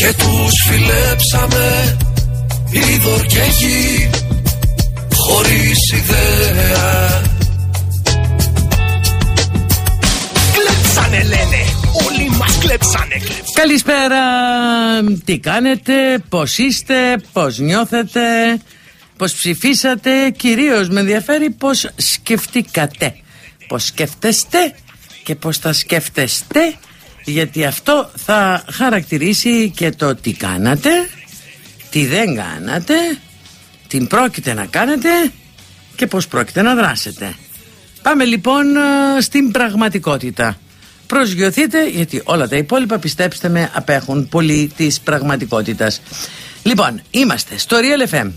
και τους φιλέψαμε είδωρ και γη χωρίς ιδέα. Κλέψανε λένε, όλοι μας κλέψανε, κλέψανε. Καλησπέρα, τι κάνετε, πώς είστε, πώς νιώθετε, πώς ψηφίσατε, κυρίως με ενδιαφέρει πώς σκεφτήκατε, πώς σκέφτεστε και πώς θα σκέφτεστε γιατί αυτό θα χαρακτηρίσει και το τι κάνατε, τι δεν κάνατε, τι πρόκειται να κάνετε και πώς πρόκειται να δράσετε. Πάμε λοιπόν ε, στην πραγματικότητα. Προσγειωθείτε γιατί όλα τα υπόλοιπα πιστέψτε με απέχουν πολύ της πραγματικότητας. Λοιπόν, είμαστε στο Real FM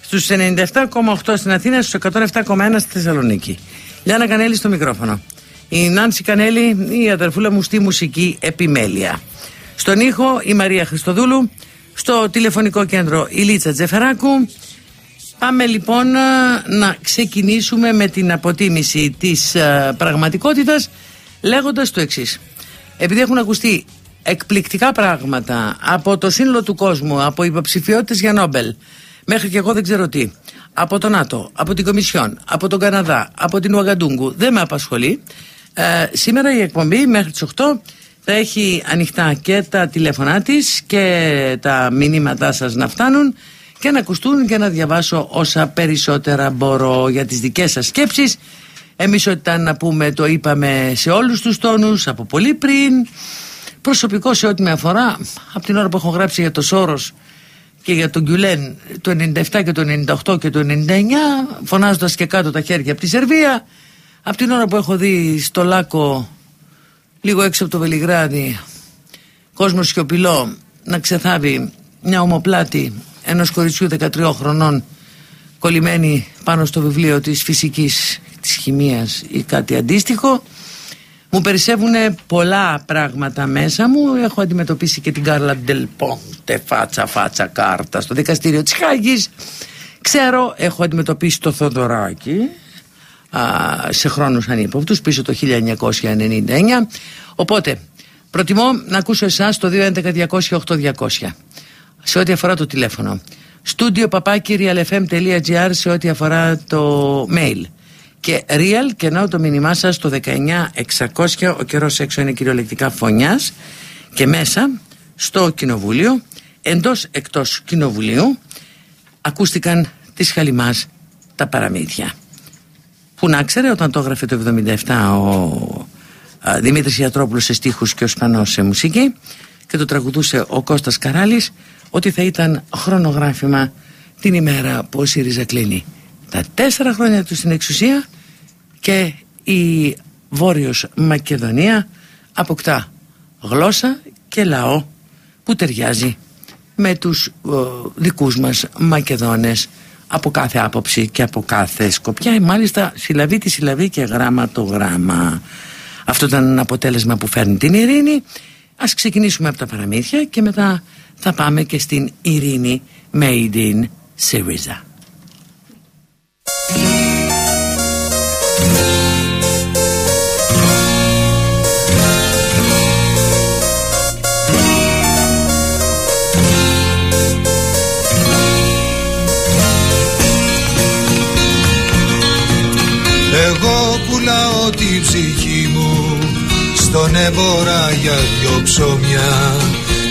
στους 97,8 στην Αθήνα, στους 107,1 στη Θεσσαλονίκη. Λιάννα Κανέλη στο μικρόφωνο η Νάνση Κανέλη, η αδερφούλα μου στη μουσική επιμέλεια. Στον ήχο η Μαρία Χριστοδούλου, στο τηλεφωνικό κέντρο η Λίτσα Τζεφεράκου. Πάμε λοιπόν να ξεκινήσουμε με την αποτίμηση της uh, πραγματικότητας λέγοντας το εξής. Επειδή έχουν ακουστεί εκπληκτικά πράγματα από το σύνολο του κόσμου, από υποψηφιότητες για Νόμπελ, μέχρι και εγώ δεν ξέρω τι, από το ΝΑΤΟ, από την Κομισιόν, από τον Καναδά, από την Ουαγκαντούγκου, δεν με απασχολεί. Ε, σήμερα η εκπομπή μέχρι τις 8 θα έχει ανοιχτά και τα τηλέφωνά της και τα μηνύματά σας να φτάνουν και να ακουστούν και να διαβάσω όσα περισσότερα μπορώ για τις δικές σας σκέψεις. Εμείς ό,τι ήταν να πούμε το είπαμε σε όλους τους τόνους από πολύ πριν. Προσωπικό σε ό,τι με αφορά, από την ώρα που έχω γράψει για το Σόρος και για τον Γκιουλέν το 97 και το 98 και το 99 φωνάζοντας και κάτω τα χέρια από τη Σερβία από την ώρα που έχω δει στο Λάκο λίγο έξω από το Βελιγράδι κόσμος σιωπηλό να ξεθάβει μια ομοπλάτη ενός κοριτσιού 13 χρονών κολλημένη πάνω στο βιβλίο της φυσικής της χημίας ή κάτι αντίστοιχο μου περισσεύουν πολλά πράγματα μέσα μου. Έχω αντιμετωπίσει και την Κάρλα Ντελπόντε φάτσα φάτσα κάρτα στο δικαστήριο της Χάγης. Ξέρω έχω αντιμετωπίσει το Θοδωράκι σε χρόνους ανύποπτους πίσω το 1999 οπότε προτιμώ να ακούσω εσάς το 211-200-8200 σε ό,τι αφορά το τηλέφωνο. Στούντιο papakirialfm.gr σε ό,τι αφορά το mail. Και real και να το μήνυμά σας το 19-600 ο καιρός έξω είναι κυριολεκτικά φωνιάς. Και μέσα στο κοινοβούλιο εντός εκτός κοινοβουλίου ακούστηκαν της Χαλιμάς τα παραμύθια που να ξέρει όταν το έγραφε το 77 ο α, Δημήτρης Ιατρόπουλος σε στίχους και ο Σπανός σε μουσική και το τραγουδούσε ο Κώστας Καράλης ότι θα ήταν χρονογράφημα την ημέρα που ο ΣΥΡΙΖΑ κλείνει τα τέσσερα χρόνια του στην εξουσία και η Βόρειος Μακεδονία αποκτά γλώσσα και λαό που ταιριάζει με τους ο, δικούς μας Μακεδόνες από κάθε άποψη και από κάθε σκοπιά. Μάλιστα συλλαβή τη συλλαβή και γράμμα το γράμμα. Αυτό ήταν ένα αποτέλεσμα που φέρνει την ειρήνη. Ας ξεκινήσουμε από τα παραμύθια και μετά θα πάμε και στην ειρήνη Made in Syriza Εγώ πουλάω τη ψυχή μου στον έμπορα για δυο ψωμιά.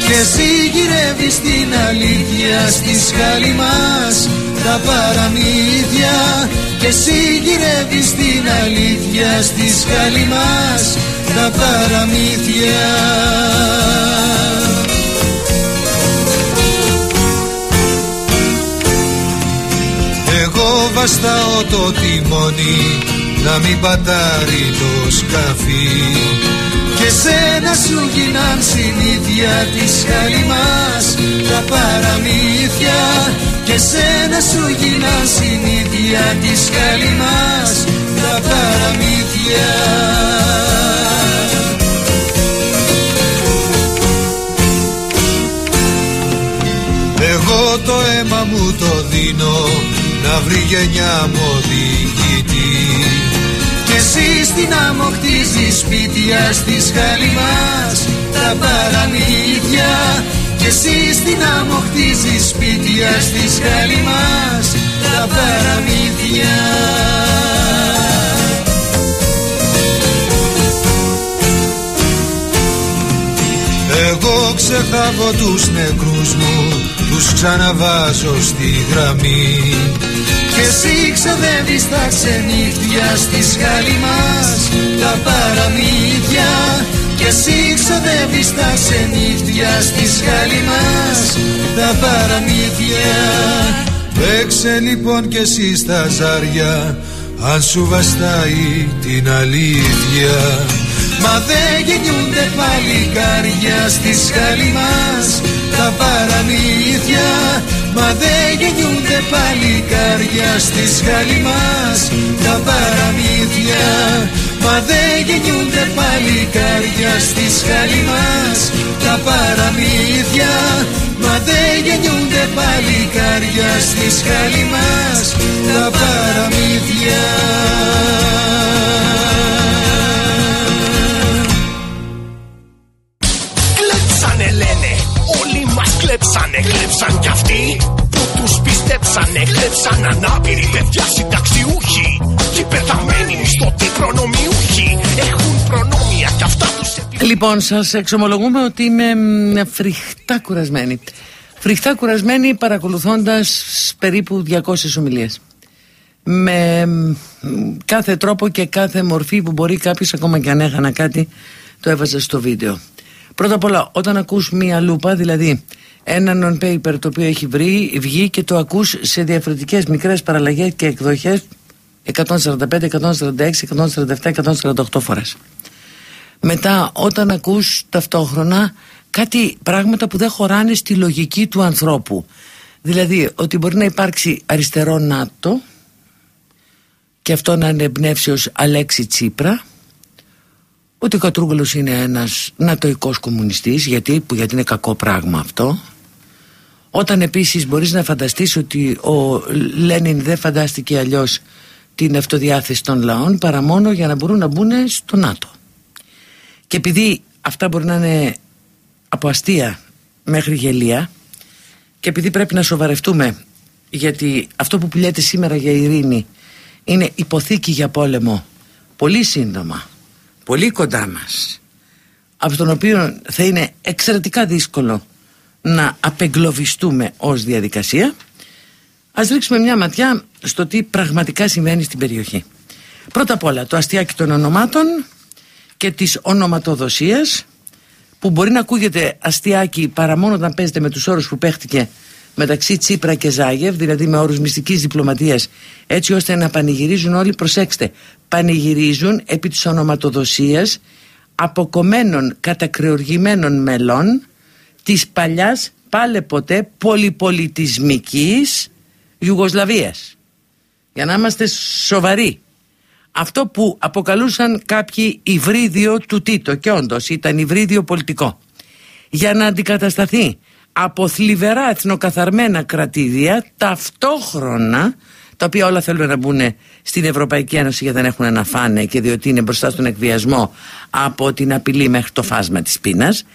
Και εσύ γυρεύεις την αλήθεια στη σκάλη μας τα παραμύθια. Και εσύ γυρεύεις την αλήθεια στη σκάλη μας τα παραμύθια Εγώ βαστάω το τιμόνι να μην πατάρει το σκαφί. Και σένα σου γίναν συνήθεια της χαλή μας τα παραμύθια. Και σένα σου γίναν συνήθεια της χαλή μας τα παραμύθια. Εγώ το αίμα μου το δίνω να βρει γενιά μου οδηγητή και εσύ στην άμμο χτίζεις σπίτια στις χαλή μας τα παραμύθια. Και εσύ στην άμμο χτίζεις σπίτια στις χαλή μας τα παραμύθια ξεχάβω τους νεκρούς μου Τους ξαναβάζω στη γραμμή. Και εσύ ξοδεύεις τα ξενύχτια Στη σχάλη μας τα παραμύθια. Και εσύ ξοδεύεις τα ξενύχτια Στη σχάλη μας τα παραμύθια. Παίξε λοιπόν και εσύ στα ζάρια Αν σου βαστάει την αλήθεια Μα δεν γεννιούνται παλικάρια στη σχάλη μας. Τα παραμύθια Μα δεν γεννιούνται παλικάρια στη σχάλη μας. Τα παραμύθια Μα δεν γεννιούνται παλικάρια στη σχάλη μας. Τα παραμύθια Μα δεν γεννιούνται παλικάρια στη σχάλη μας. Τα παραμύθια πιστέψανε, κλέψαν ανάπηροι παιδιά συνταξιούχοι και πεθαμένοι μισθωτοί προνομιούχοι έχουν προνόμια κι αυτά τους Λοιπόν, σας εξομολογούμε ότι είμαι φρικτά κουρασμένη. Φρικτά κουρασμένη παρακολουθώντας περίπου 200 ομιλίες. Με κάθε τρόπο και κάθε μορφή που μπορεί κάποιος ακόμα και αν έχανα κάτι το έβαζα στο βίντεο. Πρώτα απ' όλα, όταν ακούς μία λούπα, δηλαδή ένα non-paper το οποίο έχει βρει, βγει και το ακούς σε διαφορετικές μικρές παραλλαγές και εκδοχές 145, 146, 147, 148 φορές. Μετά όταν ακούς ταυτόχρονα κάτι πράγματα που δεν χωράνε στη λογική του ανθρώπου. Δηλαδή ότι μπορεί να υπάρξει αριστερό ΝΑΤΟ και αυτό να είναι εμπνεύσεως Αλέξη Τσίπρα ότι ο Κατρούγκολος είναι ένας νατοικός κομμουνιστής γιατί, που, γιατί είναι κακό πράγμα αυτό όταν επίσης μπορείς να φανταστείς ότι ο Λένιν δεν φαντάστηκε αλλιώς την αυτοδιάθεση των λαών παρά μόνο για να μπορούν να μπουν στο ΝΑΤΟ. Και επειδή αυτά μπορεί να είναι από αστεία μέχρι γελία και επειδή πρέπει να σοβαρευτούμε γιατί αυτό που πουλιέται σήμερα για ειρήνη είναι υποθήκη για πόλεμο πολύ σύντομα, πολύ κοντά μας από τον οποίο θα είναι εξαιρετικά δύσκολο να απεγκλωβιστούμε ως διαδικασία ας ρίξουμε μια ματιά στο τι πραγματικά συμβαίνει στην περιοχή. Πρώτα απ' όλα το αστιάκι των ονομάτων και της ονοματοδοσίας που μπορεί να ακούγεται αστιάκι παρά μόνο όταν παίζεται με τους όρους που παίχτηκε μεταξύ Τσίπρα και Ζάγευ, δηλαδή με όρους μυστικής διπλωματίας, έτσι ώστε να πανηγυρίζουν όλοι, προσέξτε, πανηγυρίζουν επί της ονοματοδοσίας αποκομμένων κατακρεουργημένων μελών της παλιάς πάλε ποτέ πολυπολιτισμικής Ιουγκοσλαβίας. Για να είμαστε σοβαροί αυτό που αποκαλούσαν κάποιοι υβρίδιο του Τίτο και όντως ήταν υβρίδιο πολιτικό για να αντικατασταθεί από θλιβερά εθνοκαθαρμένα κρατήδια ταυτόχρονα τα οποία όλα θέλουν να μπουν στην Ευρωπαϊκή Ένωση γιατί δεν έχουν να φάνε και διότι είναι μπροστά στον εκβιασμό από την απειλή μέχρι το φάσμα της πείνας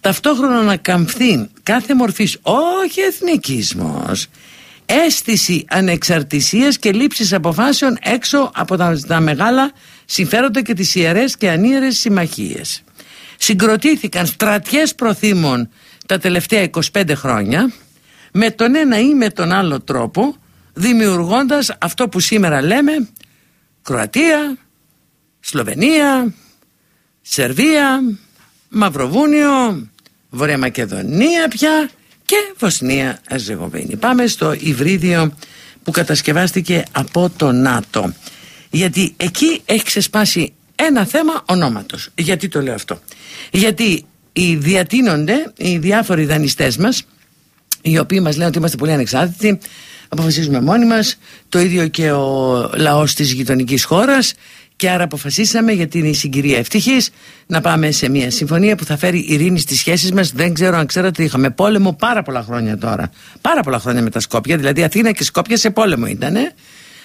ταυτόχρονα να καμφθεί κάθε μορφής όχι εθνικισμός αίσθηση ανεξαρτησίας και λήψης αποφάσεων έξω από τα, μεγάλα συμφέροντα και τις ιερές και ανίερες συμμαχίες. Συγκροτήθηκαν στρατιές προθήμων τα τελευταία 25 χρόνια με τον ένα ή με τον άλλο τρόπο δημιουργώντας αυτό που σήμερα λέμε Κροατία, Σλοβενία, Σερβία, Μαυροβούνιο, Βόρεια Μακεδονία πια και Βοσνία Αζεγοβίνη. Πάμε στο υβρίδιο που κατασκευάστηκε από το ΝΑΤΟ. Γιατί εκεί έχει ξεσπάσει ένα θέμα ονόματος. Γιατί το λέω αυτό. Γιατί οι διατείνονται οι διάφοροι δανειστές μας οι οποίοι μας λένε ότι είμαστε πολύ ανεξάρτητοι αποφασίζουμε μόνοι μας το ίδιο και ο λαός της γειτονικής χώρας και άρα αποφασίσαμε για την συγκυρία ευτυχής να πάμε σε μια συμφωνία που θα φέρει ειρήνη στις σχέσεις μας. Δεν ξέρω αν ξέρετε, είχαμε πόλεμο πάρα πολλά χρόνια τώρα. Πάρα πολλά χρόνια με τα Σκόπια. Δηλαδή, Αθήνα και Σκόπια σε πόλεμο ήταν.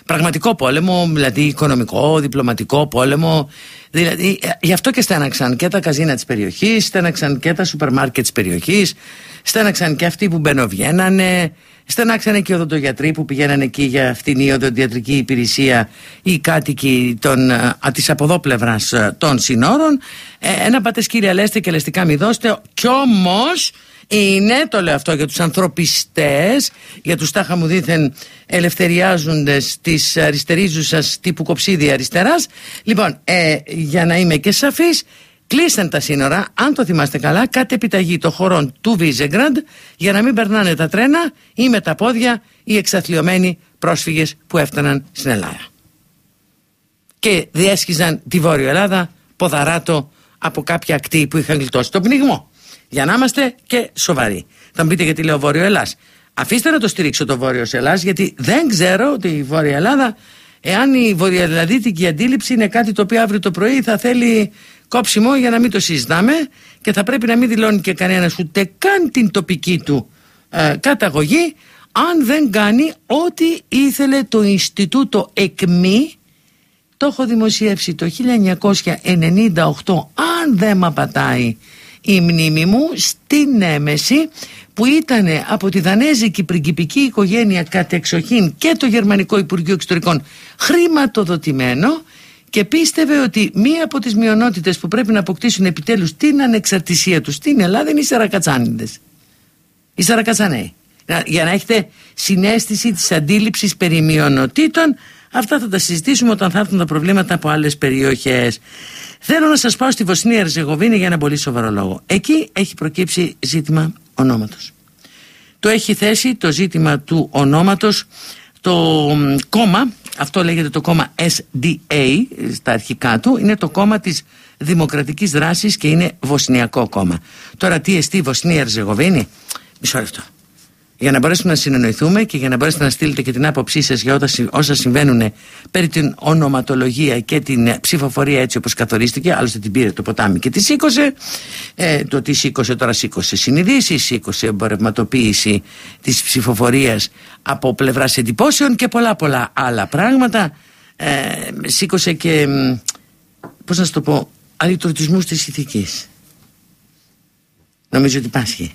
Πραγματικό πόλεμο, δηλαδή οικονομικό, διπλωματικό πόλεμο. Δηλαδή, ε, γι' αυτό και στέναξαν και τα καζίνα της περιοχής, στέναξαν και τα σούπερ μάρκετ της περιοχής, στέναξαν και αυτοί που μπαινοβγαίνανε, στενάξανε και οι οδοντογιατροί που πηγαίνανε εκεί για αυτήν η οδοντιατρική υπηρεσία ή κάτοικοι των, α, της αποδόπλευρας των συνόρων. Ε, ένα πατες κύριε λέστε και λεστικά μη δώστε κι όμως είναι, το λέω αυτό για τους ανθρωπιστές, για τους τάχα μου δίθεν ελευθεριάζοντες της αριστερίζουσας τύπου κοψίδι αριστεράς. Λοιπόν, ε, για να είμαι και σαφής, Κλείσαν τα σύνορα, αν το θυμάστε καλά, κάτι επιταγή των χωρών του Βίζεγκραντ για να μην περνάνε τα τρένα ή με τα πόδια οι εξαθλειωμένοι πρόσφυγες που έφταναν στην Ελλάδα. Και διέσχιζαν τη Βόρεια Ελλάδα ποδαράτο από κάποια ακτή που είχαν γλιτώσει τον πνιγμό. Για να είμαστε και σοβαροί. Θα μου πείτε γιατί λέω Βόρειο Ελλάς. Αφήστε να το στηρίξω το Βόρειο Ελλάς γιατί δεν ξέρω ότι η Βόρεια Ελλάδα εάν η βορειοελλαδίτικη αντίληψη είναι κάτι το οποίο αύριο το πρωί θα θέλει κόψιμο για να μην το συζητάμε και θα πρέπει να μην δηλώνει και κανένας ούτε καν την τοπική του ε, καταγωγή αν δεν κάνει ό,τι ήθελε το Ινστιτούτο ΕΚΜΗ το έχω δημοσιεύσει το 1998 αν δεν με απατάει η μνήμη μου στην έμεση που ήταν από τη δανέζικη πριγκιπική οικογένεια κατεξοχήν και το Γερμανικό Υπουργείο Εξωτερικών χρηματοδοτημένο και πίστευε ότι μία από τις μειονότητες που πρέπει να αποκτήσουν επιτέλους την ανεξαρτησία τους στην Ελλάδα είναι οι Σαρακατσάνιδες. Οι Σαρακατσανέοι. Για να έχετε συνέστηση της αντίληψης περί μειονοτήτων αυτά θα τα συζητήσουμε όταν θα έρθουν τα προβλήματα από άλλες περιοχές. Θέλω να σας πάω στη Βοσνία Ριζεγοβίνη για ένα πολύ σοβαρό λόγο. Εκεί έχει προκύψει ζήτημα ονόματος. Το έχει θέσει το ζήτημα του ονόματος το κόμμα, αυτό λέγεται το κόμμα SDA στα αρχικά του, είναι το κόμμα της δημοκρατικής δράσης και είναι βοσνιακό κόμμα. Τώρα τι εστί Βοσνία Ερζεγοβίνη, μισό λεπτό για να μπορέσουμε να συνεννοηθούμε και για να μπορέσετε να στείλετε και την άποψή σας για όσα συμβαίνουν περί την ονοματολογία και την ψηφοφορία έτσι όπως καθορίστηκε. Άλλωστε την πήρε το ποτάμι και τη σήκωσε. Ε, το τι σήκωσε τώρα σήκωσε συνειδήσεις, σήκωσε εμπορευματοποίηση της ψηφοφορίας από πλευράς εντυπώσεων και πολλά πολλά άλλα πράγματα. Ε, σήκωσε και, πώς να σου το πω, αλυτρωτισμούς της ηθικής. Νομίζω ότι πάσχει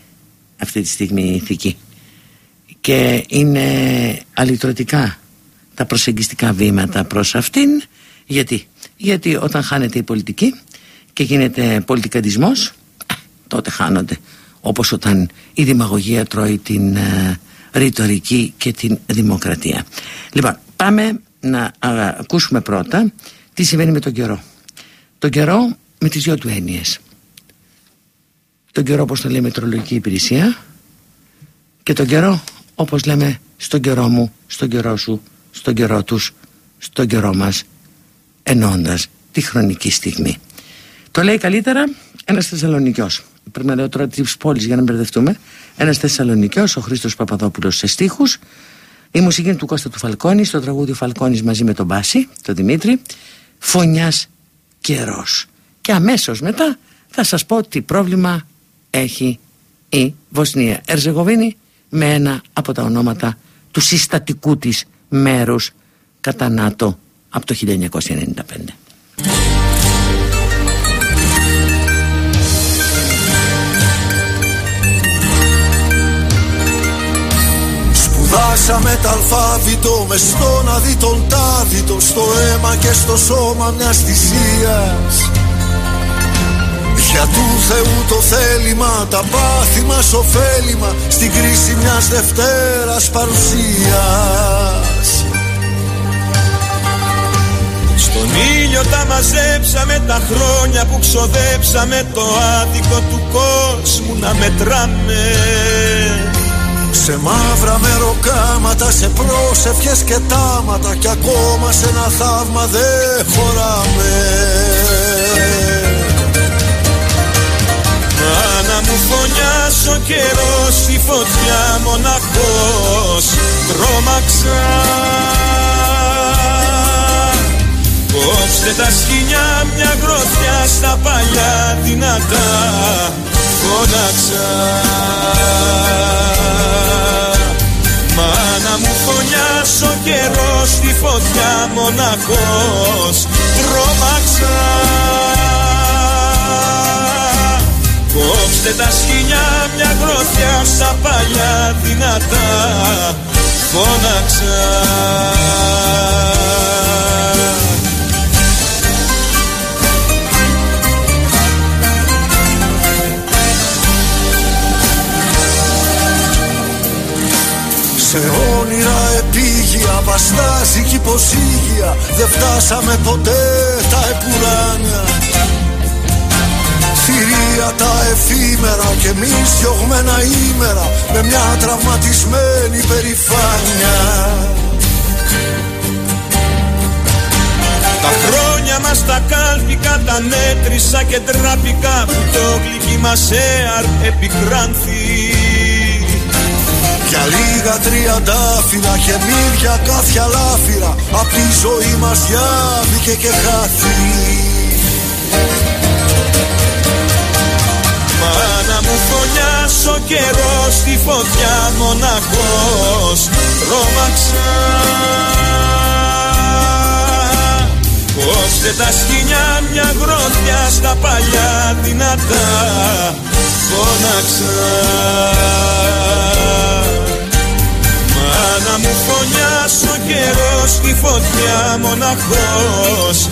αυτή τη στιγμή η ηθική και είναι αλυτρωτικά τα προσεγγιστικά βήματα προς αυτήν. Γιατί, γιατί όταν χάνεται η πολιτική και γίνεται πολιτικαντισμός τότε χάνονται. Όπως όταν η δημαγωγία τρώει την uh, ρητορική και την δημοκρατία. Λοιπόν πάμε να ακούσουμε πρώτα τι συμβαίνει με τον καιρό. Τον καιρό με τις δυο του έννοιες. Τον καιρό όπως το λέει η Μετρολογική Υπηρεσία και τον καιρό όπως λέμε στον καιρό μου, στον καιρό σου, στον καιρό τους, στον καιρό μας ενώντας τη χρονική στιγμή. Το λέει καλύτερα ένας Θεσσαλονικιός. Πρέπει να λέω τώρα τις πόλεις για να μπερδευτούμε. Ένας Θεσσαλονικιός, ο Χρήστος Παπαδόπουλος σε στίχους. Η μουσική είναι του Κώστα του Φαλκόνη, στο τραγούδι ο Φαλκόνης μαζί με τον Μπάση, τον Δημήτρη. Φωνιάς καιρός. Και αμέσως μετά θα σας πω τι πρόβλημα έχει η Βοσνία. Ερζεγοβίνη με ένα από τα ονόματα του συστατικού της μέρους κατά ΝΑΤΟ από το 1995. Σπουδάσαμε τα αλφάβητο μες στον αδίτον τάδιτο στο αίμα και στο σώμα μιας θυσίας για του Θεού το θέλημα, τα πάθη μας ωφέλιμα Στην κρίση μιας Δευτέρας παρουσίας. Στον ήλιο τα μαζέψαμε τα χρόνια που ξοδέψαμε Το άδικο του κόσμου να μετράμε. Σε μαύρα μεροκάματα, σε πρόσευχες και τάματα Κι ακόμα σε ένα θαύμα δεν χωράμε μου φωνιάς ο καιρός στη φωτιά μοναχός. Τρόμαξα. Κόψτε τα σκηνιά μια γροθιά στα παλιά δυνατά. Φώναξα. Μάνα μου φωνιάς ο καιρός στη φωτιά μοναχός. Τρόμαξα Κόψτε τα σκηνιά μια γροθιά στα παλιά δυνατά. Φώναξα. Σε όνειρα επίγεια βαστάζει κι υποσύγεια. Δεν φτάσαμε ποτέ τα επουράνια Θηρία τα εφήμερα και εμείς διωγμένα ήμερα Με μια τραυματισμένη περηφάνεια. Τα χρόνια μας τα κάλπικα τα μέτρησα και τραπικά Που το γλυκί μας έαρ επικράνθη. Για λίγα τριαντάφυλλα και μύρια κάθια λάφυρα Απ' τη ζωή μας διάβηκε και χάθη μου φωνιάς ο καιρός στη φωτιά μοναχός. Ρώμαξα Κόψτε τα σκηνιά μια γρόθια στα παλιά δυνατά. Φώναξα Μάνα μου φωνιάς ο καιρός στη φωτιά μοναχός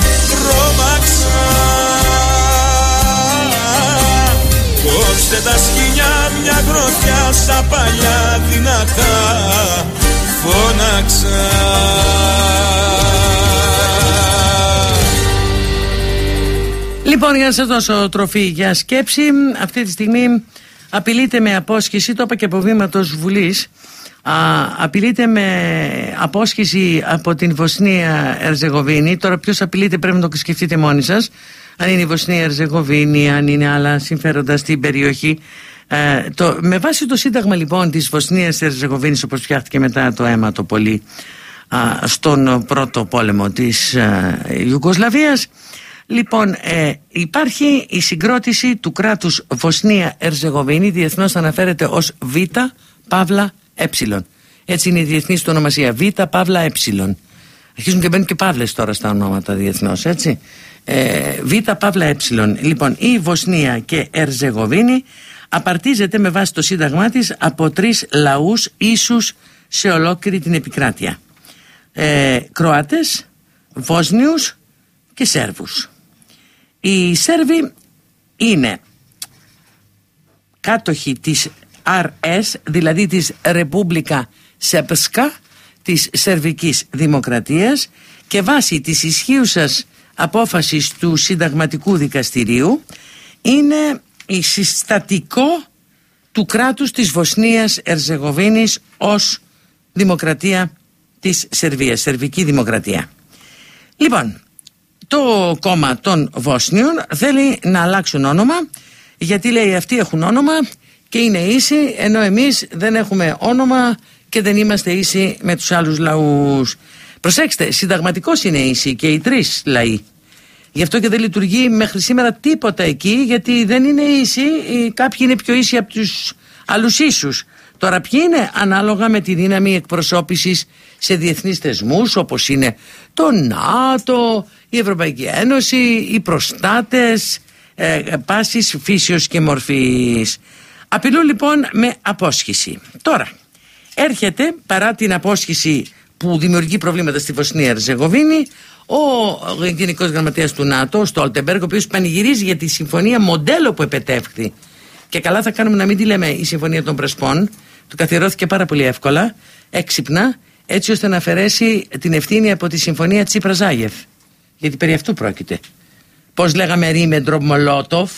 γροθιά στα παλιά δυνατά Φώναξα Λοιπόν, για να σας δώσω τροφή για σκέψη, αυτή τη στιγμή απειλείται με απόσχηση, το είπα και από βήματος Βουλής, απειλείται με απόσχηση από την Βοσνία Ερζεγοβίνη. Τώρα, ποιος απειλείται πρέπει να το σκεφτείτε μόνοι σας. Αν είναι η Βοσνία Ερζεγοβίνη, αν είναι άλλα συμφέροντα στην περιοχή. Ε, το, με βάση το σύνταγμα λοιπόν της Βοσνίας Ερζεγοβίνης όπως φτιάχτηκε μετά το αίμα το πολύ στον πρώτο πόλεμο της α, Ιουγκοσλαβίας Λοιπόν, ε, υπάρχει η συγκρότηση του κράτους Βοσνία Ερζεγοβίνη, διεθνώς αναφέρεται ως Β, Παύλα, Ε. Έτσι είναι η διεθνής του ονομασία, Β, Παύλα, Ε. Αρχίζουν και μπαίνουν και παύλες τώρα στα ονόματα διεθνώς, έτσι. Ε, Β, Παύλα, Ε. Λοιπόν, η Βοσνία και Ερζεγοβίνη απαρτίζεται με βάση το σύνταγμά της από τρεις λαούς ίσους σε ολόκληρη την επικράτεια. Ε, Κροάτες, Βόσνιους και Σέρβους. Οι Σέρβοι είναι κάτοχοι της RS, δηλαδή της Ρεπούμπλικα Σέπσκα, της Σερβικής Δημοκρατίας και βάσει της ισχύουσας απόφασης του Συνταγματικού Δικαστηρίου είναι η συστατικό του κράτους της Βοσνίας Ερζεγοβίνης ως δημοκρατία της Σερβίας, Σερβική Δημοκρατία. Λοιπόν, το κόμμα των Βόσνιων θέλει να αλλάξουν όνομα γιατί λέει αυτοί έχουν όνομα και είναι ίσοι ενώ εμείς δεν έχουμε όνομα και δεν είμαστε ίσοι με τους άλλους λαούς. Προσέξτε, συνταγματικός είναι ίσοι και οι τρεις λαοί. Γι' αυτό και δεν λειτουργεί μέχρι σήμερα τίποτα εκεί γιατί δεν είναι ίσοι, κάποιοι είναι πιο ίσοι από τους άλλους ίσους. Τώρα ποιοι είναι ανάλογα με τη δύναμη εκπροσώπησης σε διεθνείς θεσμούς όπως είναι το ΝΑΤΟ, η Ευρωπαϊκή Ένωση, οι προστάτες ε, πάσης φύσεως και μορφής. Απειλούν λοιπόν με απόσχηση. Τώρα, έρχεται παρά την απόσχηση που δημιουργεί προβλήματα στη Βοσνία Ερζεγοβίνη ο Γενικός Γραμματέας του ΝΑΤΟ, ο Στόλτεμπεργκ, ο οποίος πανηγυρίζει για τη συμφωνία μοντέλο που επετεύχθη. Και καλά θα κάνουμε να μην τη λέμε η συμφωνία των Πρεσπών. Του καθιερώθηκε πάρα πολύ εύκολα, έξυπνα, έτσι ώστε να αφαιρέσει την ευθύνη από τη συμφωνία Τσίπρα Ζάγεφ. Γιατί περί αυτού πρόκειται. Πώς λέγαμε Ρίμεντρο Μολότοφ,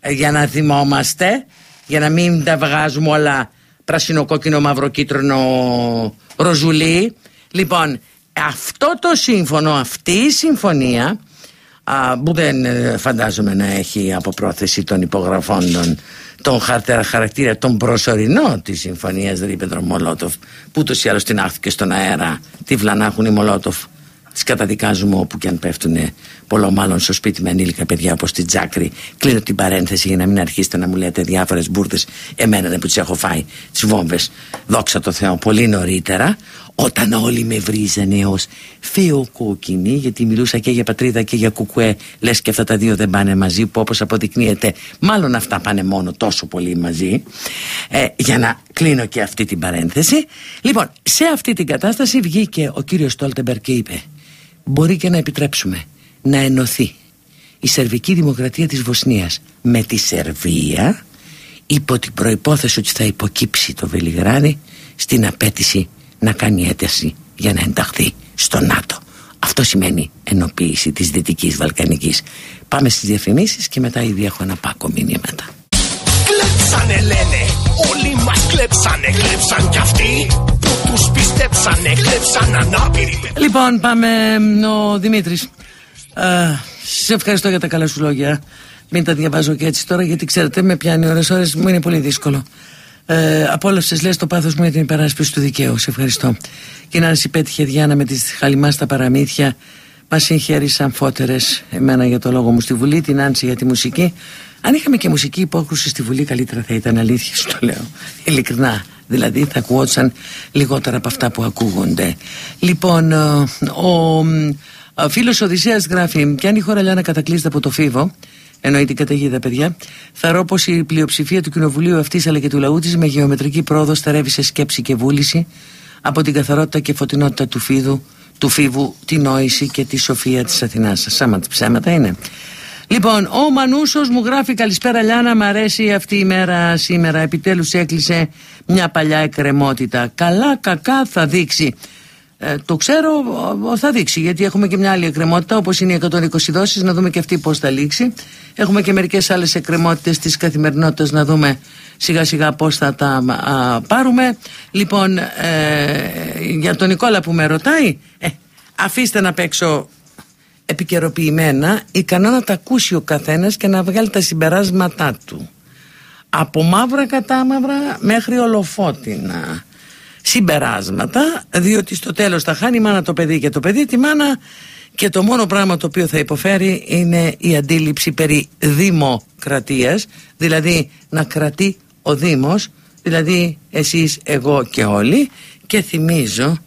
ε, για να θυμόμαστε, για να μην τα βγάζουμε όλα πράσινο-κόκκινο, μαύρο-κίτρινο, ροζουλί. Λοιπόν, αυτό το σύμφωνο, αυτή η συμφωνία, α, που δεν ε, φαντάζομαι να έχει από πρόθεση των υπογραφών τον χαρακτήρα, τον προσωρινό της συμφωνίας Ρίπεντρο Μολότοφ που ούτως ή άλλως την άχθηκε στον αέρα τι βλανάχουν οι Μολότοφ τις καταδικάζουμε όπου και αν πέφτουν πολλό μάλλον στο σπίτι με ανήλικα παιδιά όπως την Τζάκρη. Κλείνω την παρένθεση για να μην αρχίσετε να μου λέτε διάφορες μπουρδες. Εμένα δεν που τις έχω φάει τις βόμβες. Δόξα τω Θεώ πολύ νωρίτερα. Όταν όλοι με βρίζανε ως θεοκόκκινη, γιατί μιλούσα και για πατρίδα και για κουκουέ, λες και αυτά τα δύο δεν πάνε μαζί, που όπως αποδεικνύεται, μάλλον αυτά πάνε μόνο τόσο πολύ μαζί. Ε, για να κλείνω και αυτή την παρένθεση. Λοιπόν, σε αυτή την κατάσταση βγήκε ο κύριος Στόλτεμπερ και είπε: Μπορεί και να επιτρέψουμε να ενωθεί η Σερβική Δημοκρατία της Βοσνίας με τη Σερβία υπό την προϋπόθεση ότι θα υποκύψει το Βελιγράδι στην απέτηση να κάνει ένταση για να ενταχθεί στο ΝΑΤΟ. Αυτό σημαίνει ενοποίηση της Δυτικής Βαλκανικής. Πάμε στις διαφημίσεις και μετά ήδη έχω ένα πάκο μηνύματα. Κλέψανε λένε, όλοι μας κλέψανε, κλέψαν κι αυτοί που τους πιστέψανε, κλέψαν ανάπηροι. Λοιπόν πάμε ο Δημήτρης. σε ευχαριστώ για τα καλά σου λόγια. Μην τα διαβάζω και έτσι τώρα γιατί ξέρετε με πιάνει ώρες ώρες μου είναι πολύ δύσκολο. Ε, απόλαυσες, λες, το πάθος μου για την υπεράσπιση του δικαίου. Σε ευχαριστώ. Και να Νάνση πέτυχε Διάνα με τη χαλιμάς στα παραμύθια. Μας συγχαίρει σαν φώτερες εμένα για το λόγο μου στη Βουλή, την Άνση για τη μουσική. Αν είχαμε και μουσική υπόκρουση στη Βουλή, καλύτερα θα ήταν αλήθεια, σου το λέω. Ειλικρινά. Δηλαδή θα ακουγόντουσαν λιγότερα από αυτά που ακούγονται. Λοιπόν, ο, ο φίλος Οδυσσέας γράφει: Και αν η χώρα να κατακλείζεται από το φίβο, εννοεί την καταιγίδα, παιδιά. Θαρώ πως η πλειοψηφία του κοινοβουλίου αυτής αλλά και του λαού της με γεωμετρική πρόοδο στερεύει σε σκέψη και βούληση από την καθαρότητα και φωτεινότητα του φίδου, του φίβου, τη νόηση και τη σοφία της Αθηνάς. Σάμα ψέματα είναι. Λοιπόν, ο Μανούσος μου γράφει καλησπέρα Λιάνα, μ' αρέσει αυτή η μέρα σήμερα. Επιτέλους έκλεισε μια παλιά εκκρεμότητα. Καλά, κακά θα δείξει. Ε, το ξέρω, θα δείξει γιατί έχουμε και μια άλλη εκκρεμότητα όπως είναι οι 120 δόσεις να δούμε και αυτή πώς θα λήξει. Έχουμε και μερικές άλλες εκκρεμότητες της καθημερινότητας να δούμε σιγά σιγά πώς θα τα πάρουμε. Λοιπόν ε, για τον Νικόλα που με ρωτάει ε, αφήστε να παίξω επικαιροποιημένα ικανό να τα ακούσει ο καθένας και να βγάλει τα συμπεράσματά του. Από μαύρα κατά μαύρα μέχρι ολοφώτινα συμπεράσματα διότι στο τέλος θα χάνει η μάνα το παιδί και το παιδί τη μάνα και το μόνο πράγμα το οποίο θα υποφέρει είναι η αντίληψη περί δημοκρατίας δηλαδή να κρατεί ο Δήμος δηλαδή εσείς, εγώ και όλοι και θυμίζω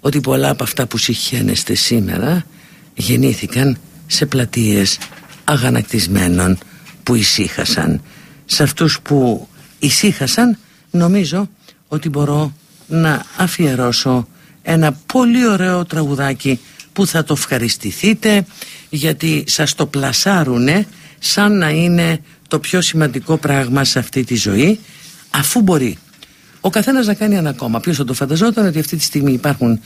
ότι πολλά από αυτά που συχαίνεστε σήμερα γεννήθηκαν σε πλατείες αγανακτισμένων που ησύχασαν. Σε αυτούς που ησύχασαν νομίζω ότι μπορώ να αφιερώσω ένα πολύ ωραίο τραγουδάκι που θα το ευχαριστηθείτε γιατί σας το πλασάρουνε σαν να είναι το πιο σημαντικό πράγμα σε αυτή τη ζωή αφού μπορεί ο καθένας να κάνει ένα κόμμα. Ποιος θα το φανταζόταν ότι αυτή τη στιγμή υπάρχουν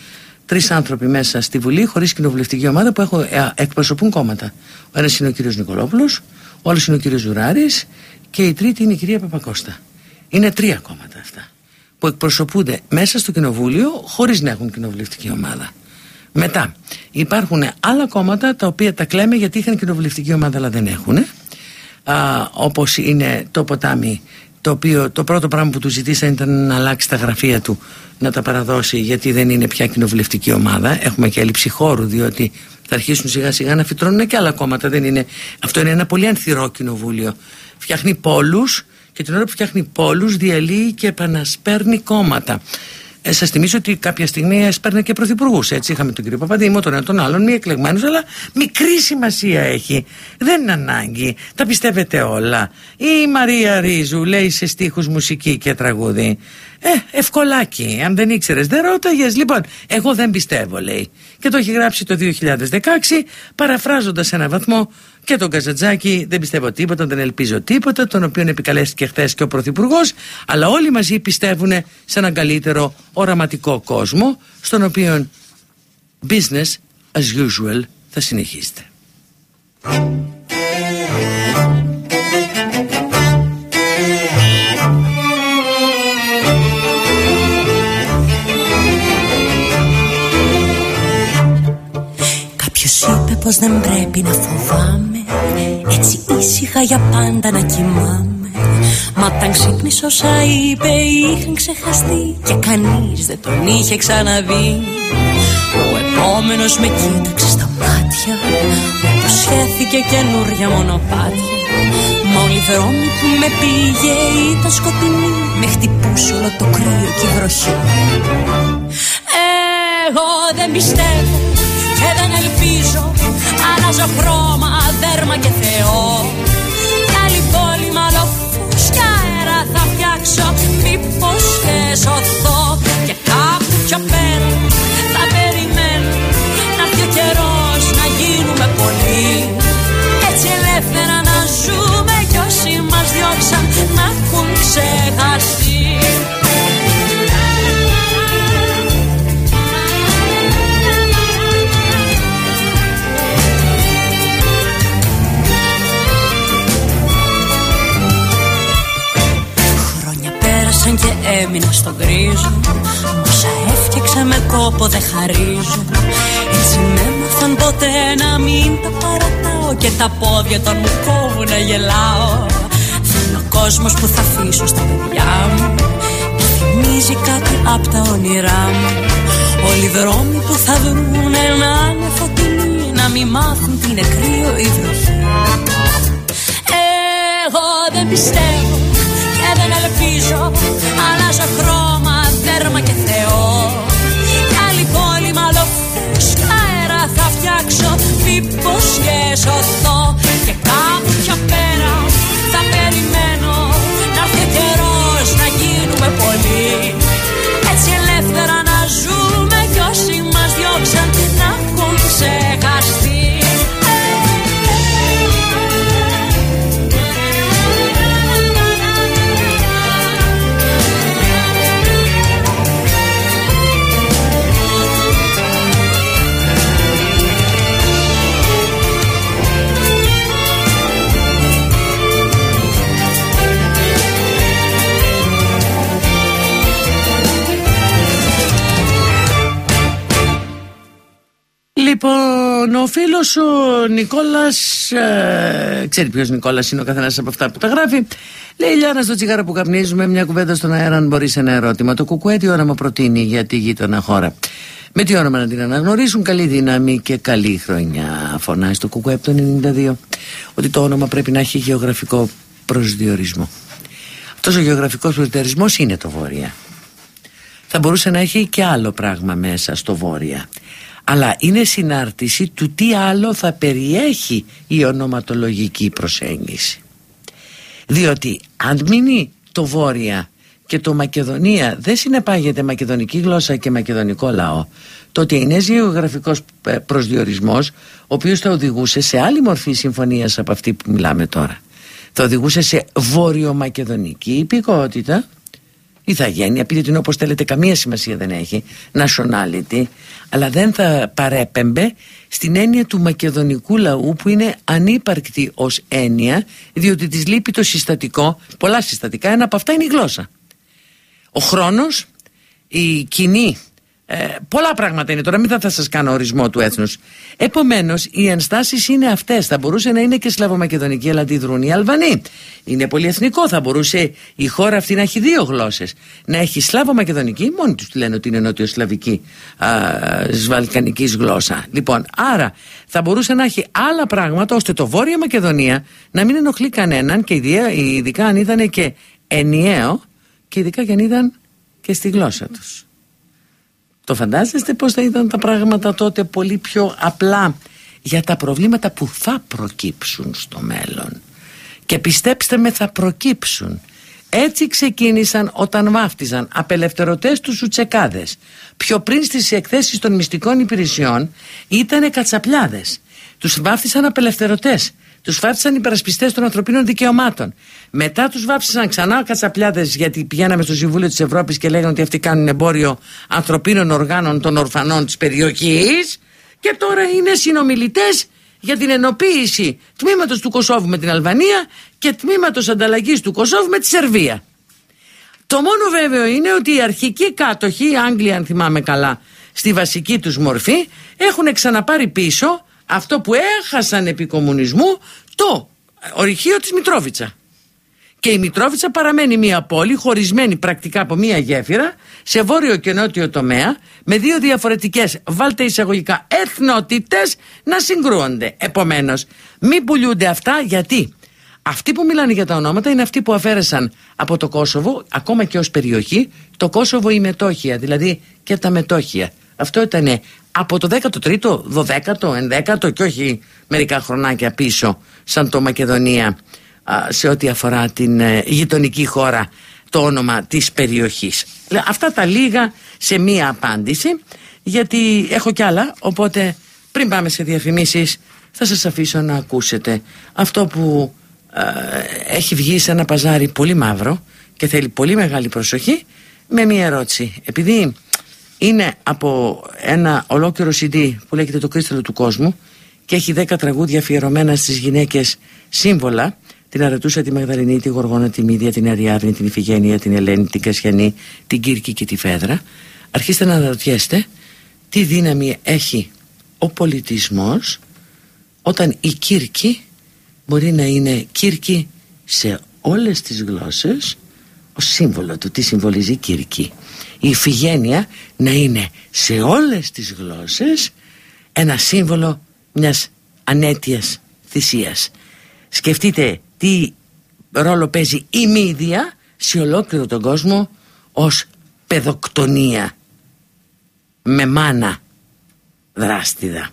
τρεις άνθρωποι μέσα στη Βουλή χωρίς κοινοβουλευτική ομάδα που έχουν, ε, εκπροσωπούν κόμματα. Ο ένας είναι ο κύριος Νικολόπουλος ο άλλος είναι ο κύριος Ζουράρης και η τρίτη είναι η κυρία Παπακώστα. Είναι τρία κόμματα αυτά που εκπροσωπούνται μέσα στο κοινοβούλιο χωρίς να έχουν κοινοβουλευτική ομάδα. Μετά υπάρχουν άλλα κόμματα τα οποία τα κλαίμε γιατί είχαν κοινοβουλευτική ομάδα αλλά δεν έχουν. Α, όπως είναι το ποτάμι το οποίο το πρώτο πράγμα που του ζητήσαν ήταν να αλλάξει τα γραφεία του να τα παραδώσει γιατί δεν είναι πια κοινοβουλευτική ομάδα έχουμε και έλλειψη χώρου διότι θα αρχίσουν σιγά σιγά να φυτρώνουν και άλλα κόμματα δεν είναι... αυτό είναι ένα πολύ ανθυρό κοινοβούλιο φτιάχνει πόλους και την ώρα που φτιάχνει πόλους διαλύει και επανασπέρνει κόμματα. Ε, Σας θυμίζω ότι κάποια στιγμή έσπαιρνε και πρωθυπουργούς. Έτσι είχαμε τον κύριο Παπαδήμο, τον ένα τον άλλον, μη εκλεγμένους, αλλά μικρή σημασία έχει. Δεν είναι ανάγκη. Τα πιστεύετε όλα. Η Μαρία Ρίζου λέει σε στίχους μουσική και τραγούδι. Ε, ευκολάκι. Αν δεν ήξερες, δεν ρώταγες. Λοιπόν, εγώ δεν πιστεύω, λέει. Και το έχει γράψει το 2016, παραφράζοντας ένα βαθμό και τον Καζατζάκη. Δεν πιστεύω τίποτα, δεν ελπίζω τίποτα, τον οποίο επικαλέστηκε χθες και ο Πρωθυπουργός. Αλλά όλοι μαζί πιστεύουν σε έναν καλύτερο οραματικό κόσμο, στον οποίο business as usual θα συνεχίσετε. Πως δεν πρέπει να φοβάμαι Έτσι ήσυχα για πάντα να κοιμάμαι. Μα όταν ξύπνησε όσα είπε είχαν ξεχαστεί Και κανείς δεν τον είχε ξαναδεί. Ο επόμενος με κοίταξε στα μάτια Μου σχέθηκε καινούρια μονοπάτια. Μα όλοι δρόμοι που με πήγε ήταν σκοτεινοί Με χτυπούσε όλο το κρύο και η βροχή. Εγώ δεν πιστεύω και δεν ελπίζω. Αλλάζω χρώμα, δέρμα και Θεό. Άλλη πόλη μαλοφούς και αέρα θα φτιάξω. Μήπως και σωθώ Και κάπου πιο πέρα θα περιμένω Να έρθει ο καιρός να γίνουμε πολλοί. Έτσι ελεύθερα να ζούμε Κι όσοι μας διώξαν να έχουν ξεχαστεί και έμεινα στον γκρίζο Όσα έφτιαξα με κόπο δεν χαρίζω. Έτσι με έμαθαν ποτέ να μην τα παρατάω Και τα πόδια όταν μου κόβουν να γελάω. Θέλω ο κόσμος που θα αφήσω στα παιδιά μου Και θυμίζει κάτι απ' τα όνειρά μου. Όλοι οι δρόμοι που θα βρούνε να είναι φωτεινοί Να μην μάθουν τι είναι κρύο ή βροχή. Εγώ δεν πιστεύω και δεν ελπίζω Αλλάζω χρώμα, δέρμα και Θεό. Κι άλλη πόλη μαλοφούς αέρα θα φτιάξω Μήπως και σωθώ. Και κάπου πιο πέρα θα περιμένω Να έρθει ο καιρός να γίνουμε πολλοί. Έτσι ελεύθερα να ζούμε Κι όσοι Λοιπόν, ο φίλος ο Νικόλας, ε, ξέρει ποιος Νικόλας είναι ο καθένας από αυτά που τα γράφει. Λέει Λιάνα στο τσιγάρο που καπνίζουμε, μια κουβέντα στον αέρα, αν μπορείς ένα ερώτημα. Το κουκουέ τι όνομα προτείνει για τη γείτονα χώρα; Με τι όνομα να την αναγνωρίσουν, καλή δύναμη και καλή χρονιά. Φωνάει στο κουκουέ από το 92 ότι το όνομα πρέπει να έχει γεωγραφικό προσδιορισμό. Αυτός ο γεωγραφικός προσδιορισμός είναι το Βόρεια. Θα μπορούσε να έχει και άλλο πράγμα μέσα στο Βόρεια αλλά είναι συνάρτηση του τι άλλο θα περιέχει η ονοματολογική προσέγγιση. Διότι αν μείνει το Βόρεια και το Μακεδονία δεν συνεπάγεται μακεδονική γλώσσα και μακεδονικό λαό. Τότε είναι γεωγραφικός ε, προσδιορισμός ο οποίος θα οδηγούσε σε άλλη μορφή συμφωνίας από αυτή που μιλάμε τώρα. Θα οδηγούσε σε βόρειο-μακεδονική υπηκότητα ηθαγένεια, πείτε την όπως θέλετε καμία σημασία δεν έχει, nationality, αλλά δεν θα παρέπεμπε στην έννοια του μακεδονικού λαού που είναι ανύπαρκτη ως έννοια, διότι της λείπει το συστατικό, πολλά συστατικά, ένα από αυτά είναι η γλώσσα. Ο χρόνος, η κοινή ε, πολλά πράγματα είναι τώρα, μην θα, θα σας κάνω ορισμό του έθνους. Επομένως, οι ενστάσεις είναι αυτές. Θα μπορούσε να είναι και σλαβομακεδονική, αλλά αντιδρούν οι Αλβανοί. Είναι πολυεθνικό. Θα μπορούσε η χώρα αυτή να έχει δύο γλώσσες. Να έχει σλαβομακεδονική, μόνοι τους λένε ότι είναι νότιο-σλαβική βαλκανική γλώσσα. Λοιπόν, άρα θα μπορούσε να έχει άλλα πράγματα ώστε το Βόρεια Μακεδονία να μην ενοχλεί κανέναν και ειδικά αν ήταν και ενιαίο και ειδικά και αν ήταν και στη γλώσσα τους. Το φαντάζεστε πως θα ήταν τα πράγματα τότε πολύ πιο απλά για τα προβλήματα που θα προκύψουν στο μέλλον; Και πιστέψτε με θα προκύψουν. Έτσι ξεκίνησαν όταν βάφτιζαν απελευθερωτές τους ουτσεκάδες. Πιο πριν στις εκθέσεις των μυστικών υπηρεσιών ήταν κατσαπλιάδες. Τους βάφτισαν απελευθερωτές. Τους βάφτισαν υπερασπιστές των ανθρωπίνων δικαιωμάτων. Μετά τους βάφτισαν ξανά κατσαπλιάδες γιατί πηγαίναμε στο Συμβούλιο της Ευρώπης και λέγανε ότι αυτοί κάνουν εμπόριο ανθρωπίνων οργάνων των ορφανών της περιοχής. Και τώρα είναι συνομιλητές για την ενοποίηση τμήματος του Κωσόβου με την Αλβανία και τμήματος ανταλλαγής του Κωσόβου με τη Σερβία. Το μόνο βέβαιο είναι ότι οι αρχικοί κάτοχοι, οι Άγγλοι αν θυμάμαι καλά, στη βασική τους μορφή, έχουν ξαναπάρει πίσω αυτό που έχασαν επί κομμουνισμού το ορυχείο της Μητρόβιτσα Και η Μητρόβιτσα παραμένει μια πόλη χωρισμένη πρακτικά από μια γέφυρα σε βόρειο και νότιο τομέα με δύο διαφορετικές βάλτε εισαγωγικά εθνότητες να συγκρούονται. Επομένως μην πουλιούνται αυτά γιατί αυτοί που μιλάνε για τα ονόματα είναι αυτοί που αφαίρεσαν από το Κόσοβο ακόμα και ως περιοχή το Κόσοβο η μετόχια δηλαδή και τα μετόχια. Αυτό ήταν από το 13ο, 12ο, 11ο και όχι μερικά χρονάκια πίσω σαν το Μακεδονία σε ό,τι αφορά την ε, γειτονική χώρα το όνομα της περιοχής. Αυτά τα λίγα σε μία απάντηση γιατί έχω κι άλλα οπότε πριν πάμε σε διαφημίσεις θα σας αφήσω να ακούσετε αυτό που ε, έχει βγει σε ένα παζάρι πολύ μαύρο και θέλει πολύ μεγάλη προσοχή με μία ερώτηση. Επειδή είναι από ένα ολόκληρο CD που λέγεται το κρίσταλο του κόσμου και έχει 10 τραγούδια αφιερωμένα στις γυναίκες σύμβολα την Αρατούσα, τη Μαγδαληνή, τη Γοργόνα, τη Μίδια, την Αριάδνη, την Ιφηγένεια, την Ελένη, την Κασιανή, την Κύρκη και τη Φέδρα. Αρχίστε να αναρωτιέστε τι δύναμη έχει ο πολιτισμός όταν η Κύρκη μπορεί να είναι Κύρκη σε όλες τις γλώσσες ο σύμβολο του τι συμβολίζει η Κύρκη. Η Ιφηγένεια να είναι σε όλες τις γλώσσες ένα σύμβολο μιας ανέτειας θυσίας. Σκεφτείτε τι ρόλο παίζει η μύδια σε ολόκληρο τον κόσμο ως παιδοκτονία με μάνα δράστιδα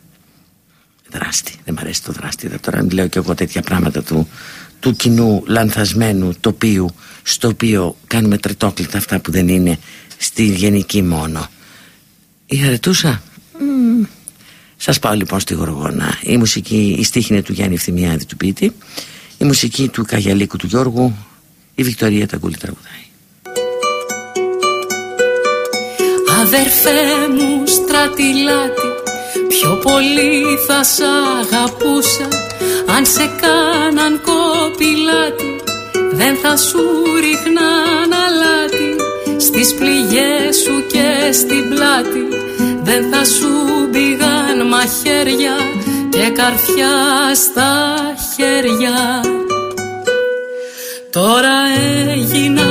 δράστη, δεν μ' αρέσει το δράστιδα τώρα λέω και εγώ τέτοια πράγματα του, του κοινού λανθασμένου τοπίου στο οποίο κάνουμε τριτόκλητα αυτά που δεν είναι στη γενική μόνο. Η αρετούσα mm. σας πάω λοιπόν στη Γοργόνα. Η μουσική, η στίχη είναι του Γιάννη Ευθυμιάδη του ποιητή. Η μουσική του Καγιαλίκου του Γιώργου. Η Βικτωρία Ταγκούλη τραγουδάει. Αδερφέ μου στρατιλάτη Πιο πολύ θα σ' αγαπούσα Αν σε κάναν κοπηλάτη Δεν θα σου ρίχναν αλάτι Στις πληγές σου και στην πλάτη. Δεν θα σου μπηγαν μαχαίρια και καρφιά στα χέρια. Τώρα έγινα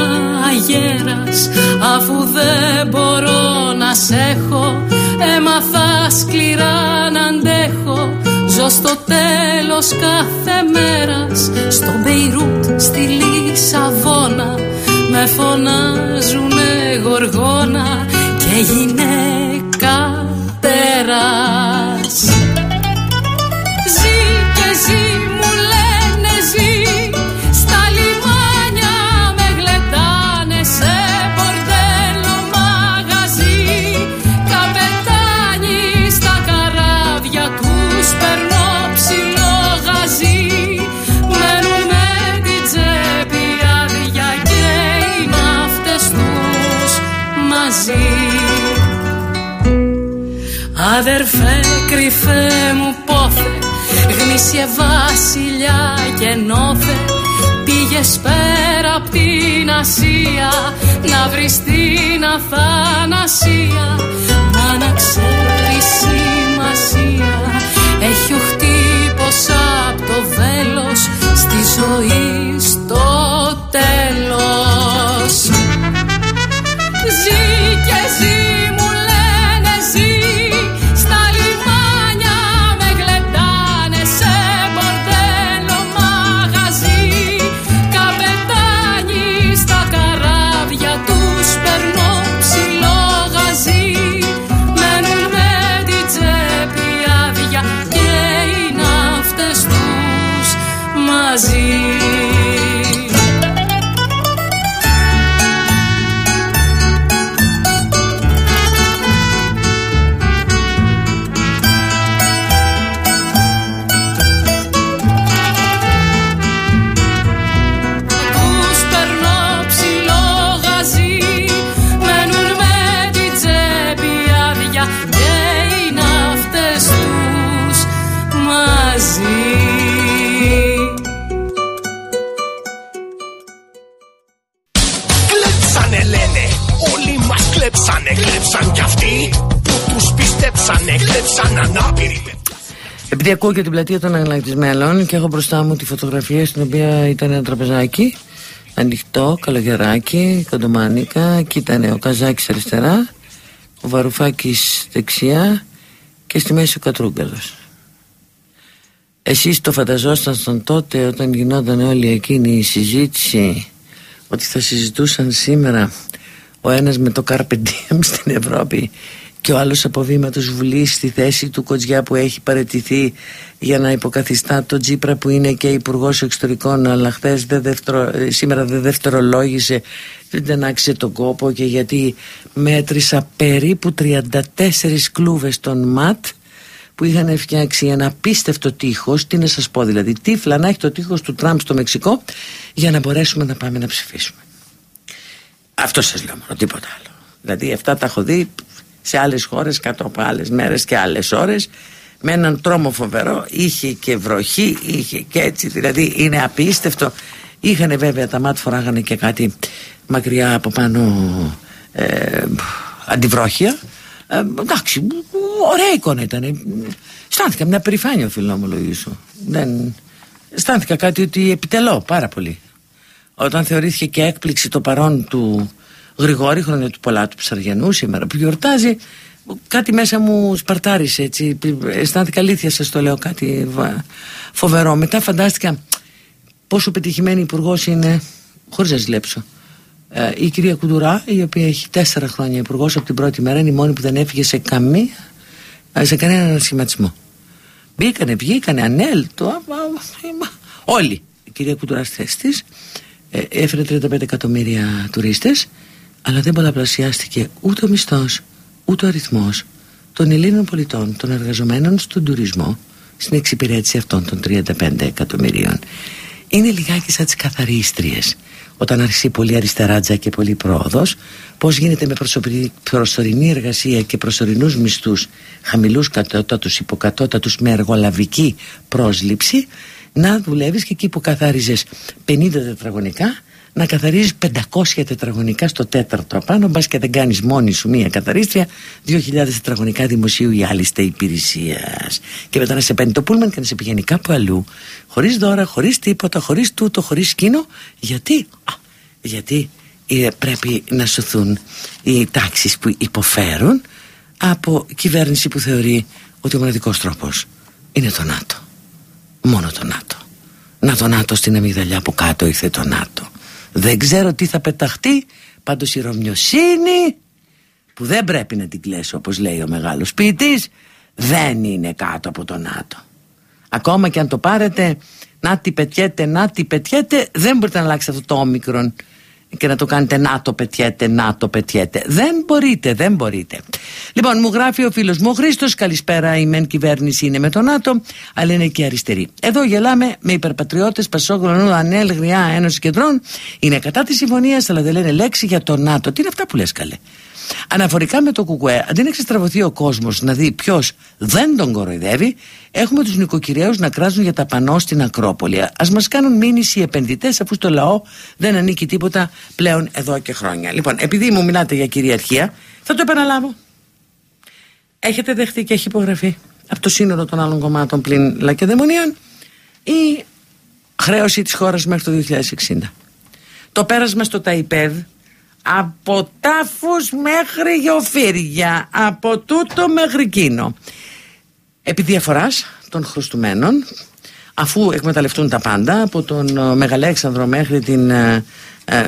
αγέρας αφού δεν μπορώ να σ' έχω. Έμαθα σκληρά να αντέχω Ζω στο τέλος κάθε μέρας Στο Μπεϊρούτ, στη Λισαβόνα. Με φωνάζουνε γοργόνα Και γυναίκα τέρας Αδερφέ κρυφέ μου πόθε Γνήσιε βασιλιά και νόθε Πήγες πέρα απ' την Ασία Να βρεις την αθανασία. Μα να ξέρεις σημασία Έχει ο χτύπος απ' το βέλος Στη ζωή στο τέλος ακούω και την πλατεία των αγανακτισμένων και έχω μπροστά μου τη φωτογραφία στην οποία ήταν ένα τραπεζάκι. Ανοιχτό, καλογεράκι, κοντομάνικα. Και ήταν ο Καζάκης αριστερά ο Βαρουφάκης δεξιά και στη μέση ο Κατρούγκαλος εσείς το φανταζόσασταν τότε όταν γινόταν όλη εκείνη η συζήτηση ότι θα συζητούσαν σήμερα ο ένας με το Carpe στην Ευρώπη και ο άλλος από βήματος Βουλής στη θέση του Κοτζιά που έχει παρετηθεί για να υποκαθιστά τον Τζίπρα που είναι και υπουργός Εξωτερικών αλλά χθες δεν δεύτερο, σήμερα δεν δευτερολόγησε δεν άξιζε τον κόπο και γιατί μέτρησα περίπου 34 κλούβες των ΜΑΤ που είχαν φτιάξει ένα απίστευτο τείχος. Τι να σας πω δηλαδή τύφλα να έχει το τείχος του Τραμπ στο Μεξικό για να μπορέσουμε να πάμε να ψηφίσουμε. Αυτό σας λέω μόνο τίποτα άλλο. Δηλαδή αυτά τα έχω δει σε άλλες χώρες κάτω από άλλες μέρες και άλλες ώρες με έναν τρόμο φοβερό είχε και βροχή είχε και έτσι δηλαδή είναι απίστευτο. Είχαν βέβαια τα μάτια φοράγανε και κάτι μακριά από πάνω ε, αντιβρόχια. Ε, εντάξει ωραία εικόνα ήταν αισθάνθηκα μια περηφάνεια οφείλω να ομολογήσω. Δεν αισθάνθηκα κάτι ότι επιτελώ πάρα πολύ. Όταν θεωρήθηκε και έκπληξη το παρόν του Γρηγόρη χρόνια του πολλά του Ψαριανού σήμερα που γιορτάζει. Κάτι μέσα μου σπαρτάρισε έτσι. Αισθάνθηκα αλήθεια σας το λέω κάτι φοβερό. Μετά φαντάστηκα πόσο πετυχημένη υπουργός είναι χωρίς να ζηλέψω ε, η κυρία Κουντουρά η οποία έχει τέσσερα χρόνια υπουργός από την πρώτη μέρα είναι η μόνη που δεν έφυγε σε καμία σε κανέναν σχηματισμό. Μπήκανε, βγήκανε, ανέλ το, όλοι. Η κυρία Κουντουρά στη θέση της ε, έφερε 35 εκατομμύρια τουρίστες αλλά δεν πολλαπλασιάστηκε ούτε ο μισθός ούτε ο αριθμός των Ελλήνων πολιτών, των εργαζομένων στον τουρισμό στην εξυπηρέτηση αυτών των 35 εκατομμυρίων. Είναι λιγάκι σαν τις καθαρίστριες όταν αρχίσει πολύ αριστεράτζα και πολύ πρόοδος πώς γίνεται με προσωρινή εργασία και προσωρινούς μισθούς χαμηλούς κατώτατους, υποκατώτατους με εργολαβική πρόσληψη να δουλεύεις και εκεί που καθάριζες 50 τετραγωνικά να καθαρίζεις 500 τετραγωνικά στο τέταρτο απάνω, μπας και δεν κάνεις μόνη σου μία καθαρίστρια, 2.000 τετραγωνικά δημοσίου ή άλλη υπηρεσίας. Και μετά να σε παίρνει το πούλμαν και να σε πηγαίνει κάπου αλλού, χωρίς δώρα, χωρίς τίποτα, χωρίς τούτο, χωρίς σκήνο. Γιατί, Α, γιατί ε, πρέπει να σωθούν οι τάξεις που υποφέρουν από κυβέρνηση που θεωρεί ότι ο μοναδικός τρόπος είναι το ΝΑΤΟ. Μόνο το ΝΑΤΟ. Να το ΝΑΤΟ στην αμυγδαλιά που κάτω ήρθε το ΝΑΤΟ. Δεν ξέρω τι θα πεταχτεί. Πάντως η Ρωμιοσύνη Που δεν πρέπει να την κλέσω όπως λέει ο μεγάλος ποιητής Δεν είναι κάτω από το ΝΑΤΟ Ακόμα και αν το πάρετε Να τη πετιέτε, να τη πετιέτε Δεν μπορείτε να αλλάξετε αυτό το όμικρον και να το κάνετε να το πετιέτε, να το πετιέτε. Δεν μπορείτε, δεν μπορείτε. Λοιπόν, μου γράφει ο φίλος μου ο Χρήστος. Καλησπέρα. Η μεν κυβέρνηση είναι με το ΝΑΤΟ, αλλά είναι και αριστερή. Εδώ γελάμε με υπερπατριώτες, Πασόκρονου, Ανέλ, Γριά, Ένωση Κεντρών. Είναι κατά της συμφωνίας, αλλά δεν λένε λέξη για το ΝΑΤΟ. Τι είναι αυτά που λες, καλέ; Αναφορικά με το κουκουέ, αντί να εξιστραβωθεί ο κόσμος να δει ποιος δεν τον κοροϊδεύει, έχουμε τους νοικοκυρέους να κράζουν για τα πανό στην Ακρόπολη. Α μας κάνουν μήνυση οι επενδυτές, αφού στο λαό δεν ανήκει τίποτα πλέον εδώ και χρόνια. Λοιπόν, επειδή μου μιλάτε για κυριαρχία, θα το επαναλάβω. Έχετε δεχτεί και έχει υπογραφεί από το σύνολο των άλλων κομμάτων πλην λακεδαιμονίων η χρέωση της χώρας μέχρι το 2060. Το πέρασμα στο ΤΑΙΠΕΔ από τάφους μέχρι γεωφύρια από τούτο μέχρι εκείνο. Επί διαφοράς των χρωστουμένων αφού εκμεταλλευτούν τα πάντα από τον ε, Μεγαλέξανδρο μέχρι την ε, ε, ε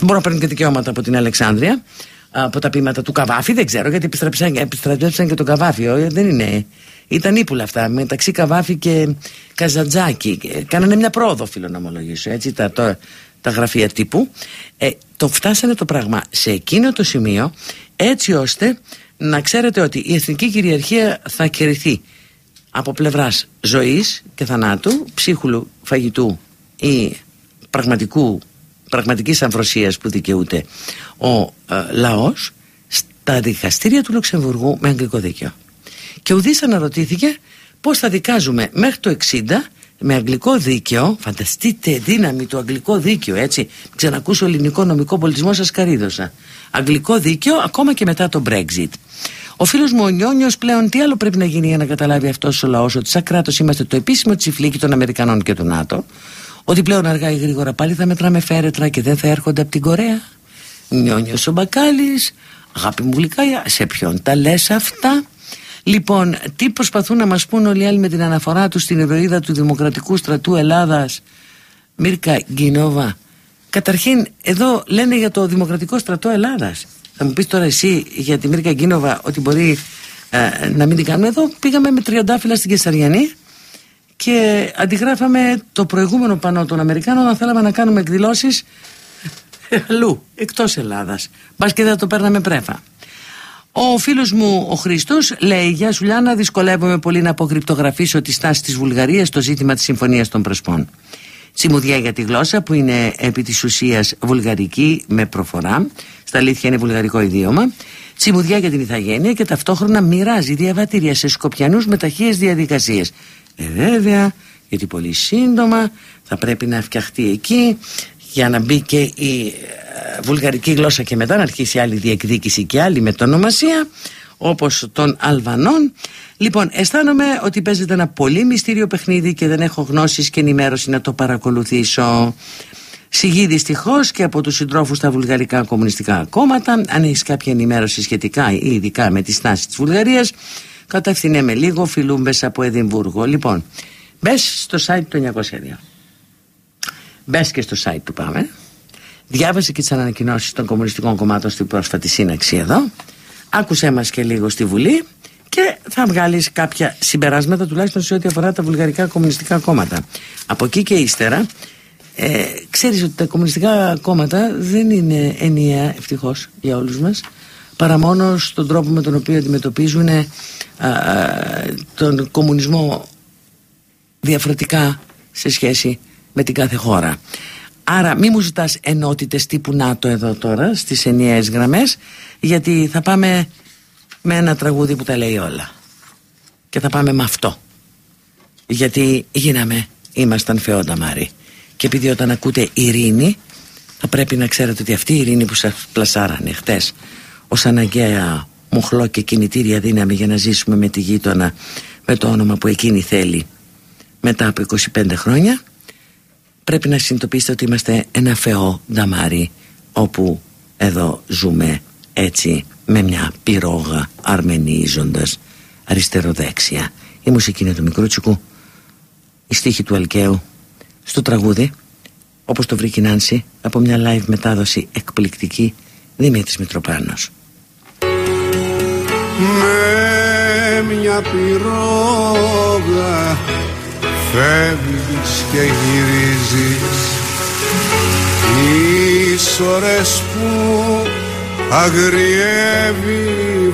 μπορούν να παίρνουν και δικαιώματα από την Αλεξάνδρεια από τα πείματα του Καβάφη δεν ξέρω γιατί επιστρέψαν και τον Καβάφη δεν είναι. Ήταν ύπουλα αυτά μεταξύ Καβάφη και Καζαντζάκη. Κάνανε μια πρόοδο φίλο να ομολογήσω έτσι τα, το, τα γραφεία τύπου ε, το φτάσανε το πράγμα σε εκείνο το σημείο έτσι ώστε να ξέρετε ότι η εθνική κυριαρχία θα κερδίσει από πλευράς ζωής και θανάτου, ψίχουλου, φαγητού ή πραγματικού, πραγματικής αμφροσίας που δικαιούται ο ε, λαός στα δικαστήρια του Λουξεμβουργού με αγγλικό δίκαιο. Και ουδής αναρωτήθηκε πώς θα δικάζουμε μέχρι το 60 με αγγλικό δίκαιο, φανταστείτε δύναμη του αγγλικό δίκαιο, έτσι. Ξανακούσω ελληνικό νομικό πολιτισμό, σας καρίδωσα. Αγγλικό δίκαιο ακόμα και μετά το Brexit. Ο φίλος μου ο Νιόνιος πλέον τι άλλο πρέπει να γίνει για να καταλάβει αυτός ο λαός ότι σαν κράτος είμαστε το επίσημο τσιφλίκι των Αμερικανών και του ΝΑΤΟ; ότι πλέον αργά ή γρήγορα πάλι θα μετράμε φέρετρα και δεν θα έρχονται από την Κορέα; Νιόνιος ο Μπακάλης, αγάπη μου γλυκά, σε ποιον τα λες αυτά; Λοιπόν, τι προσπαθούν να μας πούν όλοι οι άλλοι με την αναφορά τους στην ηρωίδα του Δημοκρατικού Στρατού Ελλάδας, Μίρκα Γκινόβα; Καταρχήν, εδώ λένε για το Δημοκρατικό Στρατό Ελλάδας. Θα μου πεις τώρα εσύ για τη Μίρκα Γκίνοβα ότι μπορεί ε, να μην την κάνουμε εδώ. Πήγαμε με τριαντάφυλλα στην Κεσαριανή και αντιγράφαμε το προηγούμενο πανό των Αμερικάνων να θέλαμε να κάνουμε εκδηλώσεις αλλού, εκτός Ελλάδας. Μπας και δεν το παίρναμε πρέφα. Ο φίλος μου ο Χρήστος λέει: Γεια σου, Λιάννα, δυσκολεύομαι πολύ να αποκρυπτογραφήσω τη στάση της Βουλγαρίας στο ζήτημα της Συμφωνίας των Πρεσπών. Τσιμουδιά για τη γλώσσα που είναι επί της ουσίας βουλγαρική με προφορά. Στα αλήθεια είναι βουλγαρικό ιδίωμα. Τσιμουδιά για την ηθαγένεια και ταυτόχρονα μοιράζει διαβατήρια σε σκοπιανούς με ταχείε διαδικασίες. Ε, βέβαια, γιατί πολύ σύντομα θα πρέπει να φτιαχτεί εκεί για να μπει και η ε, βουλγαρική γλώσσα και μετά να αρχίσει άλλη διεκδίκηση και άλλη μετονομασία όπως των Αλβανών λοιπόν αισθάνομαι ότι παίζεται ένα πολύ μυστήριο παιχνίδι και δεν έχω γνώσεις και ενημέρωση να το παρακολουθήσω Συγεί δυστυχώς και από τους συντρόφους στα βουλγαρικά κομμουνιστικά κόμματα. Αν έχεις κάποια ενημέρωση σχετικά ή ειδικά με τη στάση της Βουλγαρίας, κατευθυνέ με λίγο φιλούμπε από Εδιμβούργο. Λοιπόν, μπες στο site του 902. Μπες και στο site του Πάμε. Διάβασε και τις ανακοινώσεις των κομμουνιστικών κομμάτων στην πρόσφατη σύναξη εδώ. Άκουσέ μας και λίγο στη Βουλή και θα βγάλεις κάποια συμπεράσματα τουλάχιστον σε ό,τι αφορά τα βουλγαρικά κομμουνιστικά κόμματα. Από εκεί και ύστερα, ε, ξέρεις ότι τα κομμουνιστικά κόμματα δεν είναι ενιαία ευτυχώς για όλους μας, παρά μόνο στον τρόπο με τον οποίο αντιμετωπίζουν ε, τον κομμουνισμό διαφορετικά σε σχέση με την κάθε χώρα. Άρα μη μου ζητάς ενότητες τύπου ΝΑΤΟ εδώ τώρα στις ενιαίες γραμμές γιατί θα πάμε με ένα τραγούδι που τα λέει όλα. Και θα πάμε με αυτό. Γιατί γίναμε, ήμασταν φεόντα Μάρη και επειδή όταν ακούτε ειρήνη θα πρέπει να ξέρετε ότι αυτή η ειρήνη που σας πλασάρανε χτες ως αναγκαία μοχλό και κινητήρια δύναμη για να ζήσουμε με τη γείτονα με το όνομα που εκείνη θέλει μετά από 25 χρόνια πρέπει να συνειδητοποιήσετε ότι είμαστε ένα φαιό νταμάρι όπου εδώ ζούμε έτσι με μια πυρόγα αρμενίζοντας αριστεροδέξια. Η μουσική είναι του Μικρούτσικου η στίχη του Αλκαίου στο τραγούδι όπως το βρήκε η Νάνση από μια live μετάδοση εκπληκτική Δημήτρης Μητροπάνος. Με μια πυρόγα φεύγεις και γυρίζεις. Τις ώρες που αγριεύει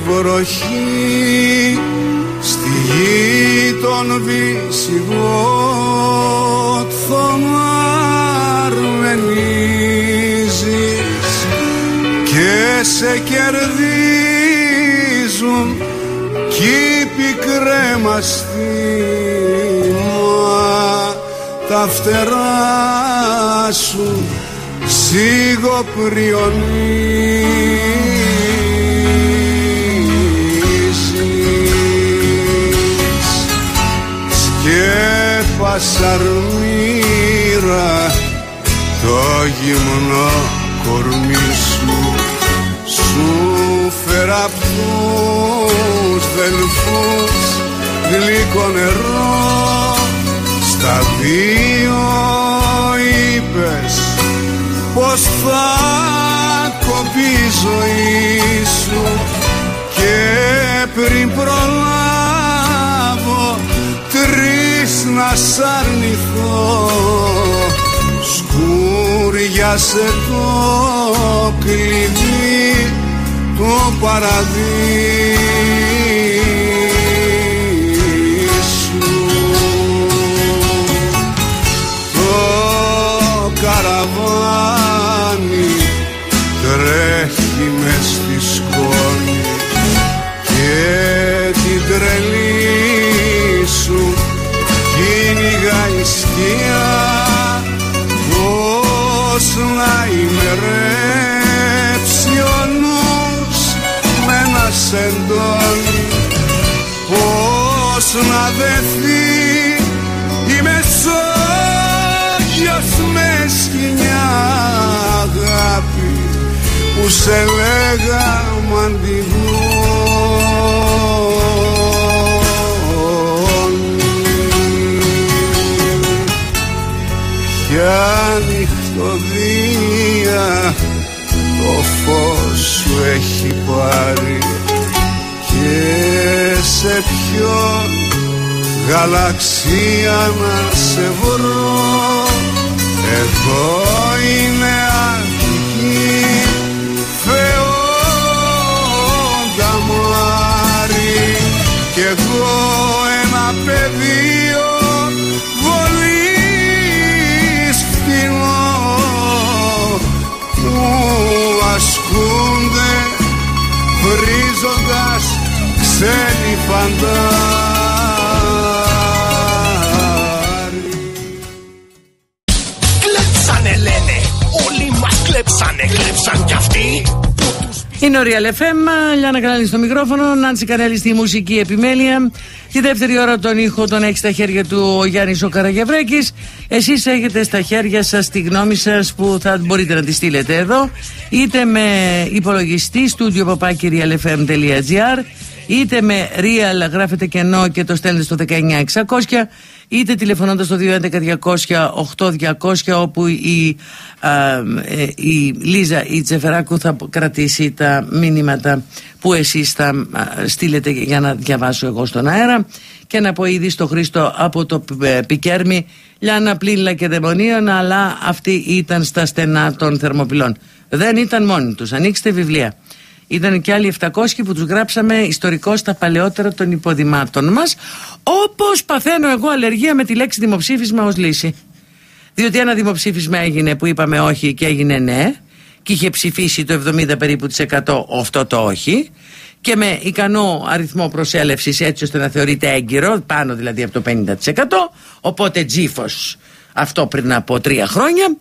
βροχή στη γη των αρμενίζεις και σε κερδίζουν κι οι πικρέμαστοι τα φτερά σου σιγοπριονίζεις σκέπασα αρμύρα το γυμνό κορμί σου. Σου φέρα απ' τους δελφούς γλυκό νερό στα δύο είπες πως θα κοπεί η ζωή σου και πριν προλάβω τρεις να σ' αρνηθώ. Σκούριασε το κλειδί του παραδείσου κυνηγάει σκιά πως να ημερέψει ο νους με ένας σεντόνι πως να δεθεί η Μεσόγειος αγάπη που σε λέγα μαντιγόνη σε ποιον γαλαξία να σε βρω. Εδώ είναι Αττική Θεόντα Μάρη κι εγώ ένα πεδίο βολής φτηνό που ασκούνται βρίζοντας ξένοι φαντάροι κλέψαν κι αυτοί. Είναι ο Real FM, Λιάννα Κανάλη στο μικρόφωνο, Νάντσι Κανέλη στη μουσική επιμέλεια. Τη δεύτερη ώρα τον ήχο τον έχεις στα χέρια του ο Γιάννης ο Καραγευρέκης. Εσείς έχετε στα χέρια σας τη γνώμη σας που θα μπορείτε να τη στείλετε εδώ, είτε με υπολογιστή studio παπάκι realfm.gr, είτε με real γράφετε κενό και το στέλνετε στο 19600 είτε τηλεφωνώντας στο 211-200-8200 όπου η, ε, η Λίζα η Τσεφεράκου θα κρατήσει τα μήνυματα που εσείς θα στείλετε για να διαβάσω εγώ στον αέρα. Και να πω ήδη στο Χρήστο από το ε, Πικέρμι Λιάνα πλήλα και δαιμονίων αλλά αυτοί ήταν στα στενά των θερμοπυλών. Δεν ήταν μόνοι τους. Ανοίξτε βιβλία ήταν και άλλοι 700 που τους γράψαμε ιστορικό στα παλαιότερα των υποδημάτων μας. Όπως παθαίνω εγώ αλλεργία με τη λέξη δημοψήφισμα ως λύση. Διότι ένα δημοψήφισμα έγινε που είπαμε όχι και έγινε ναι και είχε ψηφίσει το 70 περίπου της 100 αυτό το όχι και με ικανό αριθμό προσέλευσης έτσι ώστε να θεωρείται έγκυρο πάνω δηλαδή από το 50% οπότε τζίφος αυτό πριν από τρία χρόνια.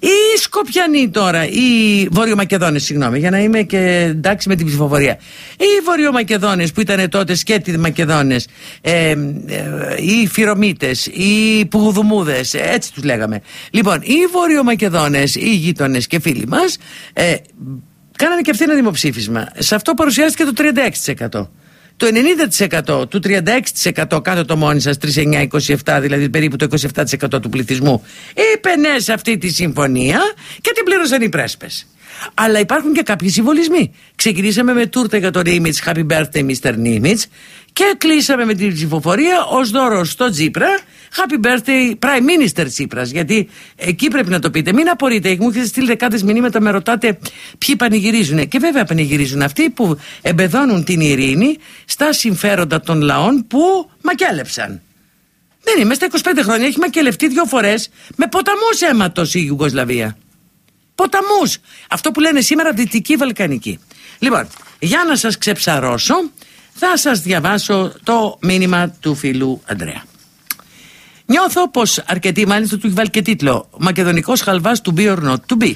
Οι Σκοπιανοί τώρα, οι Βορειομακεδόνες, συγγνώμη, για να είμαι και εντάξει με την ψηφοφορία. Οι Βορειομακεδόνες που ήταν τότε σκέτη Μακεδόνες, ε, ε, οι Φιρομίτες, οι Πουγουδουμούδες, έτσι τους λέγαμε. Λοιπόν, οι Βορειομακεδόνες, οι γείτονες και φίλοι μας, ε, κάνανε και αυτοί ένα δημοψήφισμα. Σε αυτό παρουσιάστηκε το 36%. Το 90% του 36% κάτω το μόνοι σας, 3927, δηλαδή περίπου το 27% του πληθυσμού, είπε ναι σε αυτή τη συμφωνία και την πλήρωσαν οι πρέσπες. Αλλά υπάρχουν και κάποιοι συμβολισμοί. Ξεκινήσαμε με τούρτα για τον Νίμιτς, Happy Birthday Mr. Nimitz και κλείσαμε με την ψηφοφορία ως δώρο στο Τζίπρα. Happy birthday Prime Minister Τσίπρας. Γιατί εκεί πρέπει να το πείτε. Μην απορείτε. Μου έχετε στείλει δεκάδες μηνύματα, με ρωτάτε ποιοι πανηγυρίζουν. Και βέβαια πανηγυρίζουν αυτοί που εμπεδώνουν την ειρήνη στα συμφέροντα των λαών που μακέλεψαν. Δεν είμαι στα 25 χρόνια. Έχει μακελευτεί δύο φορές με ποταμού αίματος η Ιουγκοσλαβία. Ποταμούς. Αυτό που λένε σήμερα Δυτική Βαλκανική. Λοιπόν, για να σας ξεψαρώσω, θα σας διαβάσω το μήνυμα του φίλου Αντρέα. Νιώθω πως αρκετοί, μάλιστα του έχει βάλει και τίτλο Μακεδονικός χαλβάς to be or not to be.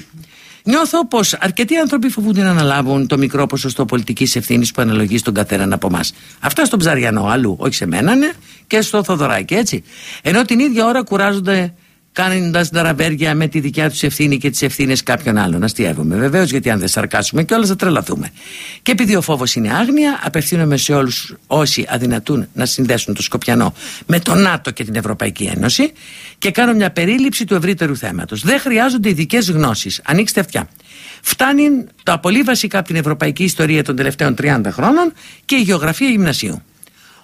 Νιώθω πως αρκετοί άνθρωποι φοβούνται να αναλάβουν το μικρό ποσοστό πολιτικής ευθύνης που αναλογεί στον καθέναν από εμά. Αυτά στον Ψαριανό, αλλού, όχι σε μένα, ναι, και στο Θοδωράκι, έτσι. Ενώ την ίδια ώρα κουράζονται κάνοντας ραβέρια με τη δικιά τους ευθύνη και τις ευθύνες κάποιων άλλων. Αστείευομαι βεβαίως, γιατί αν δεν σαρκάσουμε και όλα θα τρελαθούμε. Και επειδή ο φόβος είναι άγνοια, απευθύνομαι σε όλους όσοι αδυνατούν να συνδέσουν το Σκοπιανό με το ΝΑΤΟ και την Ευρωπαϊκή Ένωση και κάνω μια περίληψη του ευρύτερου θέματος. Δεν χρειάζονται ειδικές γνώσεις. Ανοίξτε αυτιά. Φτάνει το πολύ βασικά από την ευρωπαϊκή ιστορία των τελευταίων 30 χρόνων και η γεωγραφία γυμνασίου.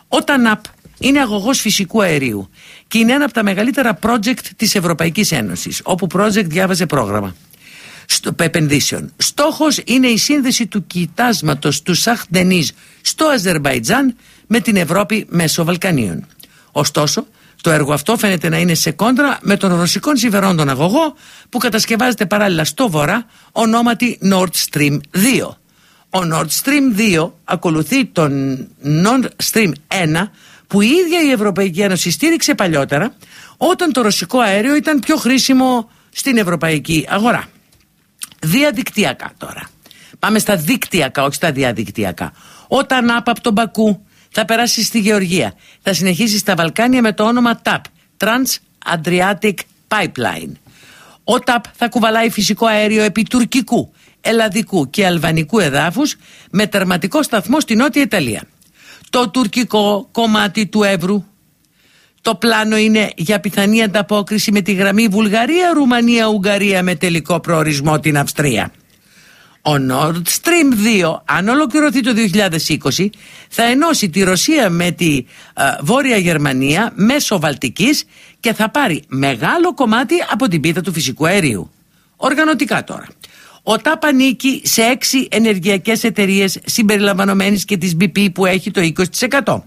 Όταν ΤΑΝΑΠ είναι αγωγός φυσικού αερίου και είναι ένα από τα μεγαλύτερα project της Ευρωπαϊκής Ένωσης όπου project διάβαζε πρόγραμμα στο, επενδύσεων. Στόχος είναι η σύνδεση του κοιτάσματος του Σαχτενίζ στο Αζερβαϊτζάν με την Ευρώπη μέσω Βαλκανίων. Ωστόσο, το έργο αυτό φαίνεται να είναι σε κόντρα με τον ρωσικών συμφερόντων αγωγό που κατασκευάζεται παράλληλα στο βορρά ονόματι Nord Stream 2. Ο Nord Stream 2 ακολουθεί τον Nord Stream 1 που η ίδια η Ευρωπαϊκή Ένωση στήριξε παλιότερα όταν το ρωσικό αέριο ήταν πιο χρήσιμο στην ευρωπαϊκή αγορά. Διαδικτυακά τώρα. Πάμε στα δικτυακά, όχι στα διαδικτυακά. Όταν από τον Μπακού θα περάσει στη Γεωργία, θα συνεχίσει στα Βαλκάνια με το όνομα TAP, Trans Adriatic Pipeline. Ο ΤΑΠ θα κουβαλάει φυσικό αέριο επί τουρκικού, ελλαδικού και αλβανικού εδάφους με τερματικό σταθμό στη Νότια Ιταλία. Το τουρκικό κομμάτι του Εύρου το πλάνο είναι για πιθανή ανταπόκριση με τη γραμμή Βουλγαρία-Ρουμανία-Ουγγαρία με τελικό προορισμό την Αυστρία. Ο Nord Stream 2, αν ολοκληρωθεί το 2020, θα ενώσει τη Ρωσία με τη ε, Βόρεια Γερμανία μέσω Βαλτικής και θα πάρει μεγάλο κομμάτι από την πίτα του φυσικού αερίου. Οργανωτικά τώρα. Ο ΤΑΠ ανήκει σε έξι ενεργειακές εταιρείες συμπεριλαμβανομένης και της BP που έχει το 20%.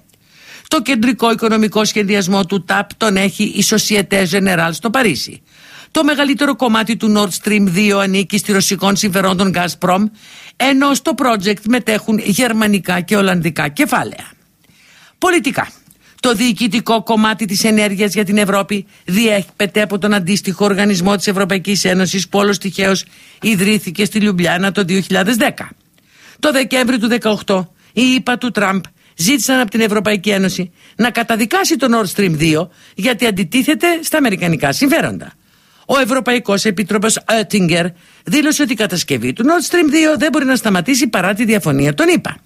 Το κεντρικό οικονομικό σχεδιασμό του ΤΑΠ τον έχει η Societe Generale στο Παρίσι. Το μεγαλύτερο κομμάτι του Nord Stream 2 ανήκει στη ρωσικών συμφερόντων Gazprom, ενώ στο project μετέχουν γερμανικά και ολλανδικά κεφάλαια. Πολιτικά. Το διοικητικό κομμάτι της ενέργειας για την Ευρώπη διέχεται από τον αντίστοιχο οργανισμό της Ευρωπαϊκής Ένωσης που όλος τυχαίως ιδρύθηκε στη Λιουμπλιάνα το 2010. Το Δεκέμβρη του 2018 η ΙΠΑ του Τραμπ ζήτησαν από την Ευρωπαϊκή Ένωση να καταδικάσει το Nord Stream 2 γιατί αντιτίθεται στα αμερικανικά συμφέροντα. Ο Ευρωπαϊκός Επίτροπος Oettinger δήλωσε ότι η κατασκευή του Nord Stream 2 δεν μπορεί να σταματήσει παρά τη διαφωνία των ΗΠΑ.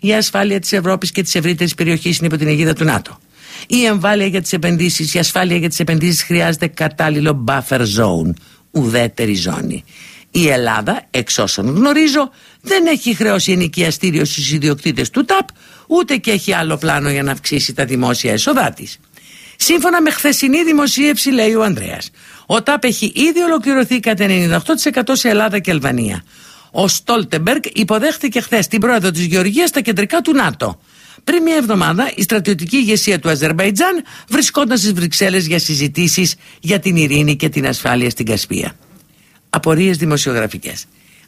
Η ασφάλεια της Ευρώπης και της ευρύτερης περιοχής είναι υπό την αιγίδα του ΝΑΤΟ. Η εμβάλεια για τις επενδύσεις, η ασφάλεια για τις επενδύσεις χρειάζεται κατάλληλο buffer zone, ουδέτερη ζώνη. Η Ελλάδα, εξ όσων γνωρίζω, δεν έχει χρεώσει ενοικιαστήριο στους ιδιοκτήτες του ΤΑΠ, ούτε και έχει άλλο πλάνο για να αυξήσει τα δημόσια έσοδά της. Σύμφωνα με χθεσινή δημοσίευση, λέει ο Ανδρέας, ο ΤΑΠ έχει ήδη ολοκληρωθεί κατά 98% σε Ελλάδα και Αλβανία. Ο Στόλτεμπεργκ υποδέχτηκε χθες την πρόεδρο της Γεωργίας στα κεντρικά του ΝΑΤΟ. Πριν μια εβδομάδα, η στρατιωτική ηγεσία του Αζερβαϊτζάν βρισκόταν στις Βρυξέλλες για συζητήσεις για την ειρήνη και την ασφάλεια στην Κασπία. Απορίες δημοσιογραφικές.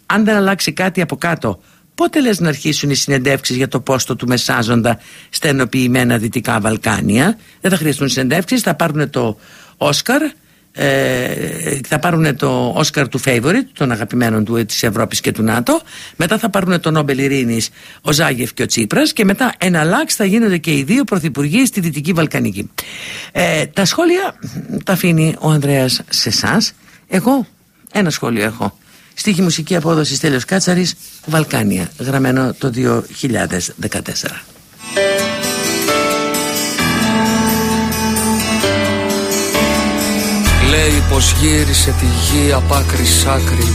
Αν δεν αλλάξει κάτι από κάτω, πότε λες να αρχίσουν οι συνεντεύξεις για το πόστο του Μεσάζοντα στα ενοποιημένα Δυτικά Βαλκάνια; Δεν θα χρειαστούν συνεντεύξεις, θα πάρουν το Όσκαρ, ε, θα πάρουν το Όσκαρ του Favorite, των αγαπημένων του της Ευρώπης και του ΝΑΤΟ. Μετά θα πάρουν το Νόμπελ Ειρήνης ο Ζάγεφ και ο Τσίπρας. Και μετά εναλλάξ θα γίνονται και οι δύο πρωθυπουργοί στη Δυτική Βαλκανική. Ε, τα σχόλια τα αφήνει ο Ανδρέας σε εσάς. εγώ ένα σχόλιο έχω. Στίχη μουσική απόδοση Στέλιος Κάτσαρης Βαλκάνια γραμμένο το 2014 Λέει πως γύρισε τη γη απ' άκρη σ' άκρη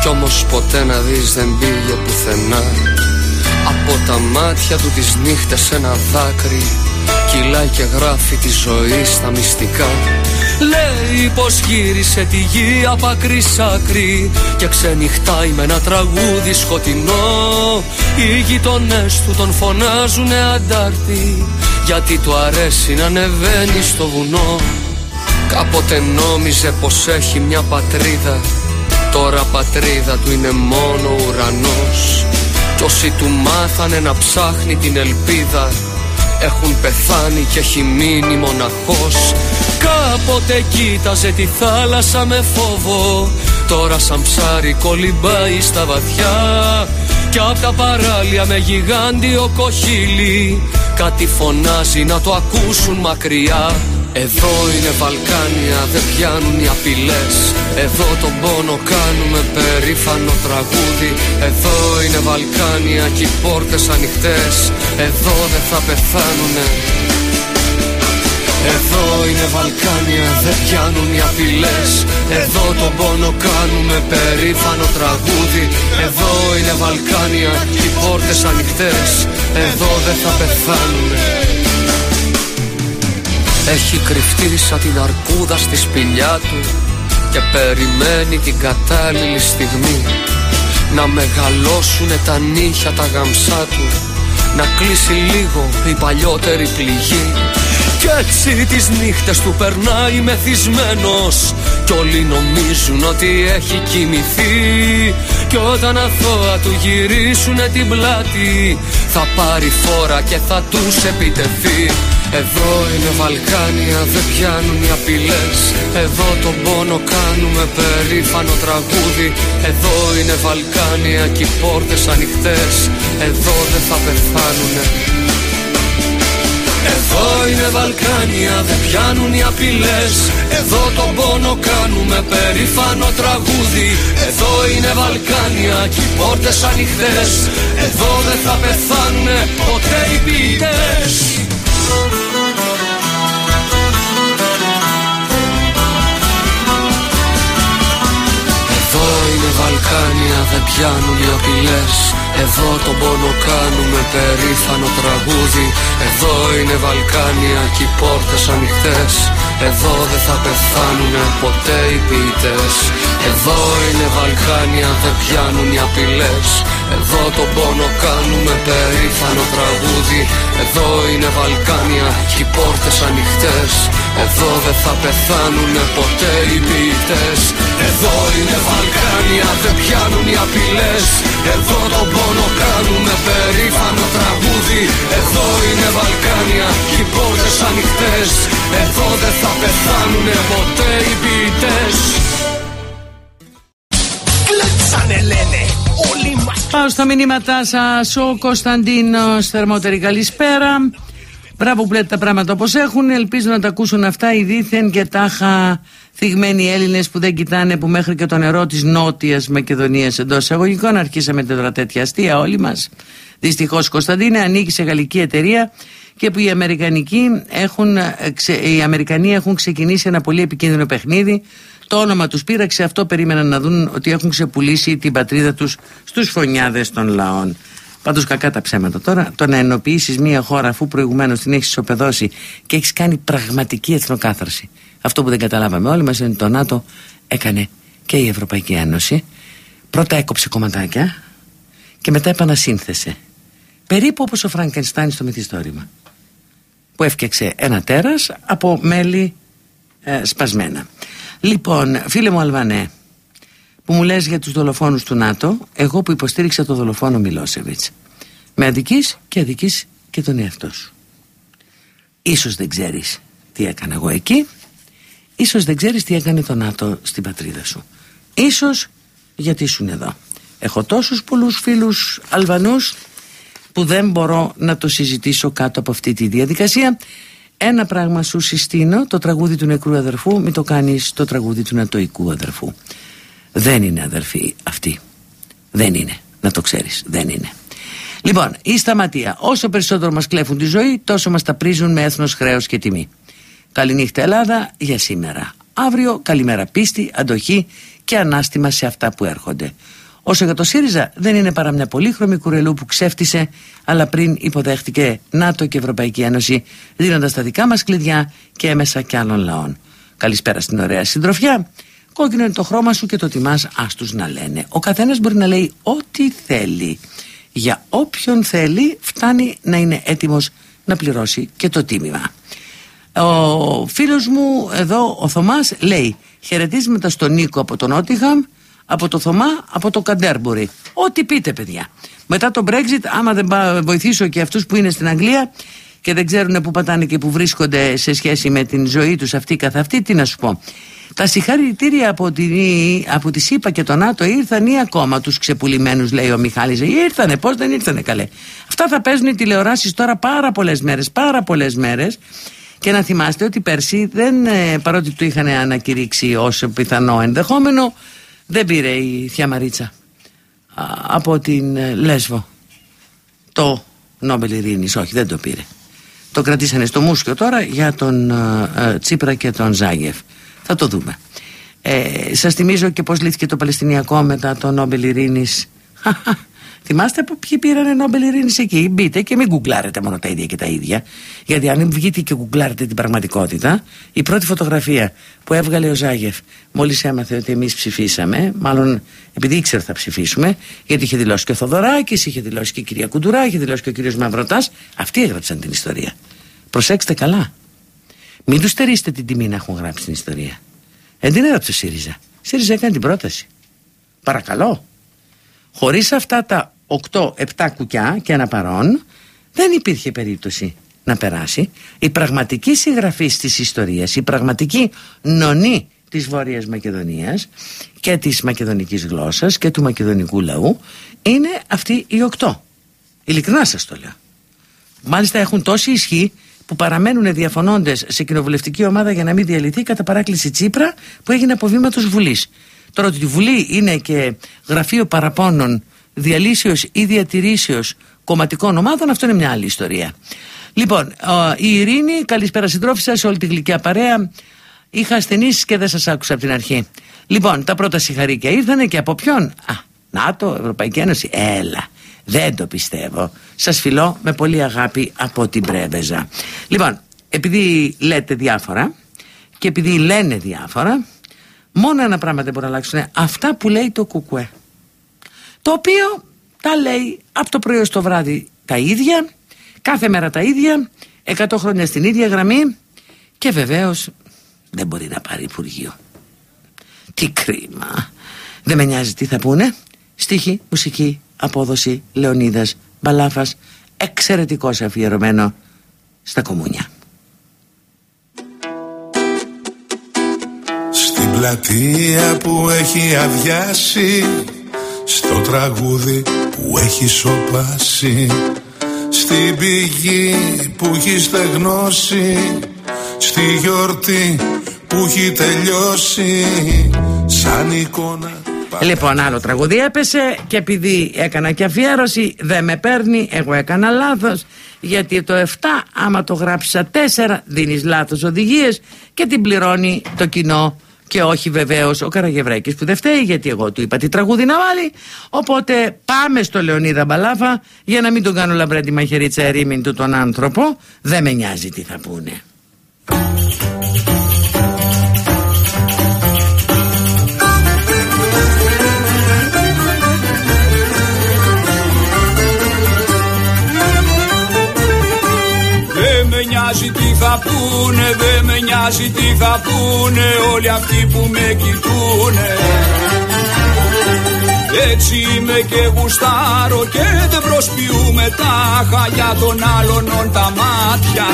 Κι όμως ποτέ να δεις δεν πήγε πουθενά. Από τα μάτια του τις νύχτες ένα δάκρυ Κυλάει και γράφει τη ζωή στα μυστικά. Λέει πως γύρισε τη γη απ' άκρη σ' άκρη Και ξενυχτάει με ένα τραγούδι σκοτεινό. Οι γειτονές του τον φωνάζουνε αντάρτη Γιατί του αρέσει να ανεβαίνει στο βουνό Κάποτε νόμιζε πως έχει μια πατρίδα. Τώρα πατρίδα του είναι μόνο ουρανός. Κι όσοι του μάθανε να ψάχνει την ελπίδα Έχουν πεθάνει και έχει μείνει μοναχός. Κάποτε κοίταζε τη θάλασσα με φόβο. Τώρα σαν ψάρι κολυμπάει στα βαθιά. Κι απ' τα παράλια με γιγάντιο κοχύλι Κάτι φωνάζει να το ακούσουν μακριά εδώ είναι Βαλκάνια, δεν πιάνουν οι απειλές. Εδώ τον πόνο κάνουμε περήφανο τραγούδι. Εδώ είναι Βαλκάνια και οι πόρτες ανοιχτές. Εδώ δεν θα πεθάνουνε. Εδώ είναι Βαλκάνια, δεν πιάνουν οι απειλές. Εδώ τον πόνο κάνουμε περήφανο τραγούδι. Εδώ είναι Βαλκάνια και οι πόρτες ανοιχτές. Εδώ δεν θα πεθάνουνε έχει κρυφτεί σαν την αρκούδα στη σπηλιά του Και περιμένει την κατάλληλη στιγμή. Να μεγαλώσουνε τα νύχια τα γαμσά του Να κλείσει λίγο η παλιότερη πληγή. Κι έτσι τις νύχτες του περνάει μεθυσμένος Κι όλοι νομίζουν ότι έχει κοιμηθεί. Κι όταν αθώα του γυρίσουνε την πλάτη Θα πάρει φόρα και θα τους επιτεθεί εδώ είναι Βαλκάνια, δεν πιάνουν οι απειλές. Εδώ τον πόνο κάνουμε περήφανο τραγούδι. Εδώ είναι Βαλκάνια και οι πόρτες ανοιχτές. Εδώ δεν θα πεθάνουνε. Εδώ είναι Βαλκάνια, δεν πιάνουν οι απειλές. Εδώ τον πόνο κάνουμε περήφανο τραγούδι. Εδώ είναι Βαλκάνια και οι πόρτες ανοιχτές. Εδώ δεν θα πεθάνουνε ποτέ οι ποιητές Εδώ είναι Βαλκάνια, δεν πιάνουν οι απειλές. Εδώ τον πόνο κάνουμε περήφανο τραγούδι. Εδώ είναι Βαλκάνια και οι πόρτες ανοιχτές. Εδώ δεν θα πεθάνουνε ποτέ οι ποιητές Εδώ είναι Βαλκάνια δεν πιάνουν οι απειλές. Εδώ τον πόνο κάνουμε περήφανο τραγούδι. Εδώ είναι Βαλκάνια και οι πόρτες ανοιχτές. Εδώ δεν θα πεθάνουνε ποτέ οι ποιητές. Εδώ είναι Βαλκάνια δεν πιάνουν οι απειλές. Εδώ τον πόνο κάνουμε περήφανο τραγούδι. Εδώ είναι Βαλκάνια και οι πόρτες ανοιχτές. Εδώ δεν θα πεθάνουνε ποτέ οι ποιητές Κλέψανε λένε όλοι μας Πάω στα μηνύματά σας. Ο Κωνσταντίνος, θερμότερη καλησπέρα. Μπράβο που λέτε τα πράγματα όπως έχουν. Ελπίζω να τα ακούσουν αυτά οι δίθεν και τάχα θυγμένοι Έλληνες που δεν κοιτάνε που μέχρι και το νερό της Νότιας Μακεδονίας εντός εισαγωγικών αρχίσαμε τώρα τέτοια αστεία όλοι μας. Δυστυχώς Κωνσταντίνε ανήκει σε γαλλική εταιρεία και που οι, Αμερικανικοί έχουν, ε, ξε- οι Αμερικανοί έχουν ξεκινήσει ένα πολύ επικίνδυνο παιχνίδι. Το όνομα τους πείραξε, αυτό περίμεναν να δουν ότι έχουν ξεπουλήσει την πατρίδα τους στους φωνιάδες των λαών. Πάντως κακά τα ψέματα τώρα. Το να ενοποιήσεις μια χώρα αφού προηγουμένως την έχεις ισοπεδώσει και έχεις κάνει πραγματική εθνοκάθαρση. Αυτό που δεν καταλάβαμε όλοι μας είναι ότι το ΝΑΤΟ έκανε και η Ευρωπαϊκή Ένωση. Πρώτα έκοψε κομματάκια και μετά επανασύνθεσε. Περίπου όπως ο Φραγκενστάιν στο μυθιστόρημα που έφτιαξε ένα τέρας από μέλη ε, σπασμένα. Λοιπόν, φίλε μου Αλβανέ, που μου λες για τους δολοφόνους του ΝΑΤΟ, εγώ που υποστήριξα το δολοφόνο Μιλόσεβιτς, με αδικής και αδικής και τον εαυτό σου. Ίσως δεν ξέρεις τι έκανα εγώ εκεί, ίσως δεν ξέρεις τι έκανε το ΝΑΤΟ στην πατρίδα σου. Ίσως γιατί ήσουν εδώ. Έχω τόσους πολλούς φίλους Αλβανούς που δεν μπορώ να το συζητήσω κάτω από αυτή τη διαδικασία. Ένα πράγμα σου συστήνω, το τραγούδι του νεκρού αδερφού, μην το κάνεις το τραγούδι του νατοικού αδερφού. Δεν είναι αδερφοί αυτοί. Δεν είναι. Να το ξέρεις. Δεν είναι. Λοιπόν, η σταματία. Όσο περισσότερο μας κλέφουν τη ζωή, τόσο μας τα πρίζουν με έθνος χρέος και τιμή. Καληνύχτα Ελλάδα για σήμερα. Αύριο καλημέρα πίστη, αντοχή και ανάστημα σε αυτά που έρχονται. Όσο για το ΣΥΡΙΖΑ δεν είναι παρά μια πολύχρωμη κουρελού που ξέφτισε αλλά πριν υποδέχτηκε ΝΑΤΟ και Ευρωπαϊκή Ένωση δίνοντας τα δικά μας κλειδιά και έμεσα και άλλων λαών. Καλησπέρα στην ωραία συντροφιά. Κόκκινο είναι το χρώμα σου και το τιμάς άστους να λένε. Ο καθένας μπορεί να λέει ό,τι θέλει. Για όποιον θέλει φτάνει να είναι έτοιμος να πληρώσει και το τίμημα. Ο φίλος μου εδώ, ο Θωμάς, λέει χαιρετίσματα στον Νίκο από τον Νότιχαμ, από το Θωμά, από το Καντέρμπουρι. Ό,τι πείτε παιδιά. Μετά το Brexit, άμα δεν πά- βοηθήσω και αυτούς που είναι στην Αγγλία και δεν ξέρουν που πατάνε και που βρίσκονται σε σχέση με την ζωή τους αυτή καθ' αυτή, τι να σου πω. Τα συγχαρητήρια από, την, από τη ΣΥΠΑ και τον ΝΑΤΟ ήρθαν ή ακόμα τους ξεπουλημένους λέει ο Μιχάλης ήρθανε πως δεν ήρθανε καλέ αυτά θα παίζουν οι τηλεοράσεις τώρα πάρα πολλές μέρες πάρα πολλές μέρες και να θυμάστε ότι πέρσι δεν, ε, παρότι το είχαν ανακηρύξει ως πιθανό ενδεχόμενο δεν πήρε η Θεία Μαρίτσα α, από την ε, Λέσβο. Το Νόμπελ Ειρήνης όχι δεν το πήρε. Το κρατήσανε στο μουσκιο τώρα για τον ε, ε, Τσίπρα και τον Ζάγεφ. Θα το δούμε. Ε, σας θυμίζω και πως λύθηκε το Παλαιστινιακό μετά το Νόμπελ Ειρήνης Θυμάστε που ποιοι πήραν Νόμπελ Ειρήνης εκεί; Μπείτε και μην γκουγκλάρετε μόνο τα ίδια και τα ίδια. Γιατί αν βγείτε και γκουγκλάρετε την πραγματικότητα, η πρώτη φωτογραφία που έβγαλε ο Ζάγεφ μόλις έμαθε ότι εμείς ψηφίσαμε, μάλλον επειδή ήξερε θα ψηφίσουμε, γιατί είχε δηλώσει και ο Θοδωράκης, είχε δηλώσει και η κυρία Κουντουρά, είχε δηλώσει και ο κύριος Μαυρωτά, αυτοί έγραψαν την ιστορία. Προσέξτε καλά. Μην τους στερήσετε την τιμή να έχουν γράψει την ιστορία. Δεν την έγραψε ο ΣΥΡΙΖΑ. Ο ΣΥΡΙΖΑ έκανε την πρόταση. Παρακαλώ. Χωρίς αυτά τα 8-7 κουκιά και ένα παρόν δεν υπήρχε περίπτωση να περάσει. Η πραγματική συγγραφή της ιστορίας, η πραγματική νονή της Βόρειας Μακεδονίας και της μακεδονικής γλώσσας και του μακεδονικού λαού είναι αυτοί οι 8. Ειλικρινά σας το λέω. Μάλιστα έχουν τόση ισχύ που παραμένουν διαφωνώντες σε κοινοβουλευτική ομάδα για να μην διαλυθεί κατά παράκληση Τσίπρα που έγινε από βήματο Βουλής. Τώρα ότι η Βουλή είναι και γραφείο παραπώνων διαλύσεως ή διατηρήσεως κομματικών ομάδων, αυτό είναι μια άλλη ιστορία. Λοιπόν, η Ειρήνη, καλησπέρα συντρόφισσα σε όλη τη γλυκιά παρέα. Είχα ασθενήσεις και δεν σας άκουσα από την αρχή. Λοιπόν, τα πρώτα συγχαρήκια ήρθανε και από ποιον; Α, ΝΑΤΟ, Ευρωπαϊκή Ένωση. Έλα. Δεν το πιστεύω. Σας φιλώ με πολύ αγάπη από την Πρέβεζα. Λοιπόν, επειδή λέτε διάφορα και επειδή λένε διάφορα, μόνο ένα πράγμα δεν μπορεί να αλλάξουν. Αυτά που λέει το Κουκουέ. Το οποίο τα λέει από το πρωί στο βράδυ τα ίδια, κάθε μέρα τα ίδια, 100 χρόνια στην ίδια γραμμή και βεβαίως δεν μπορεί να πάρει Υπουργείο. Τι κρίμα. Δεν με νοιάζει τι θα πούνε. Στίχη, μουσική, απόδοση, Λεωνίδας, Μπαλάφας, εξαιρετικός αφιερωμένο στα κομμούνια. Στην πλατεία που έχει αδειάσει Στο τραγούδι που έχει σοπάσει Στην πηγή που έχει στεγνώσει Στη γιορτή που έχει τελειώσει Σαν εικόνα Λοιπόν, άλλο τραγούδι έπεσε και επειδή έκανα και αφιέρωση, δεν με παίρνει. Εγώ έκανα λάθος. Γιατί το 7, άμα το γράψει 4, δίνεις λάθος οδηγίες και την πληρώνει το κοινό. Και όχι βεβαίως ο Καραγευρέκη που δεν φταίει, γιατί εγώ του είπα τι τραγούδι να βάλει. Οπότε πάμε στο Λεωνίδα Μπαλάφα για να μην τον κάνω λαμπρέντη μαχαιρίτσα ερήμην του τον άνθρωπο. Δεν με νοιάζει τι θα πούνε. Νοιάζει τι θα πούνε, δεν με νοιάζει τι θα πούνε όλοι αυτοί που με κοιτούνε. Έτσι είμαι και γουστάρω και δεν προσποιούμε τα χαλιά των άλλων τα μάτια.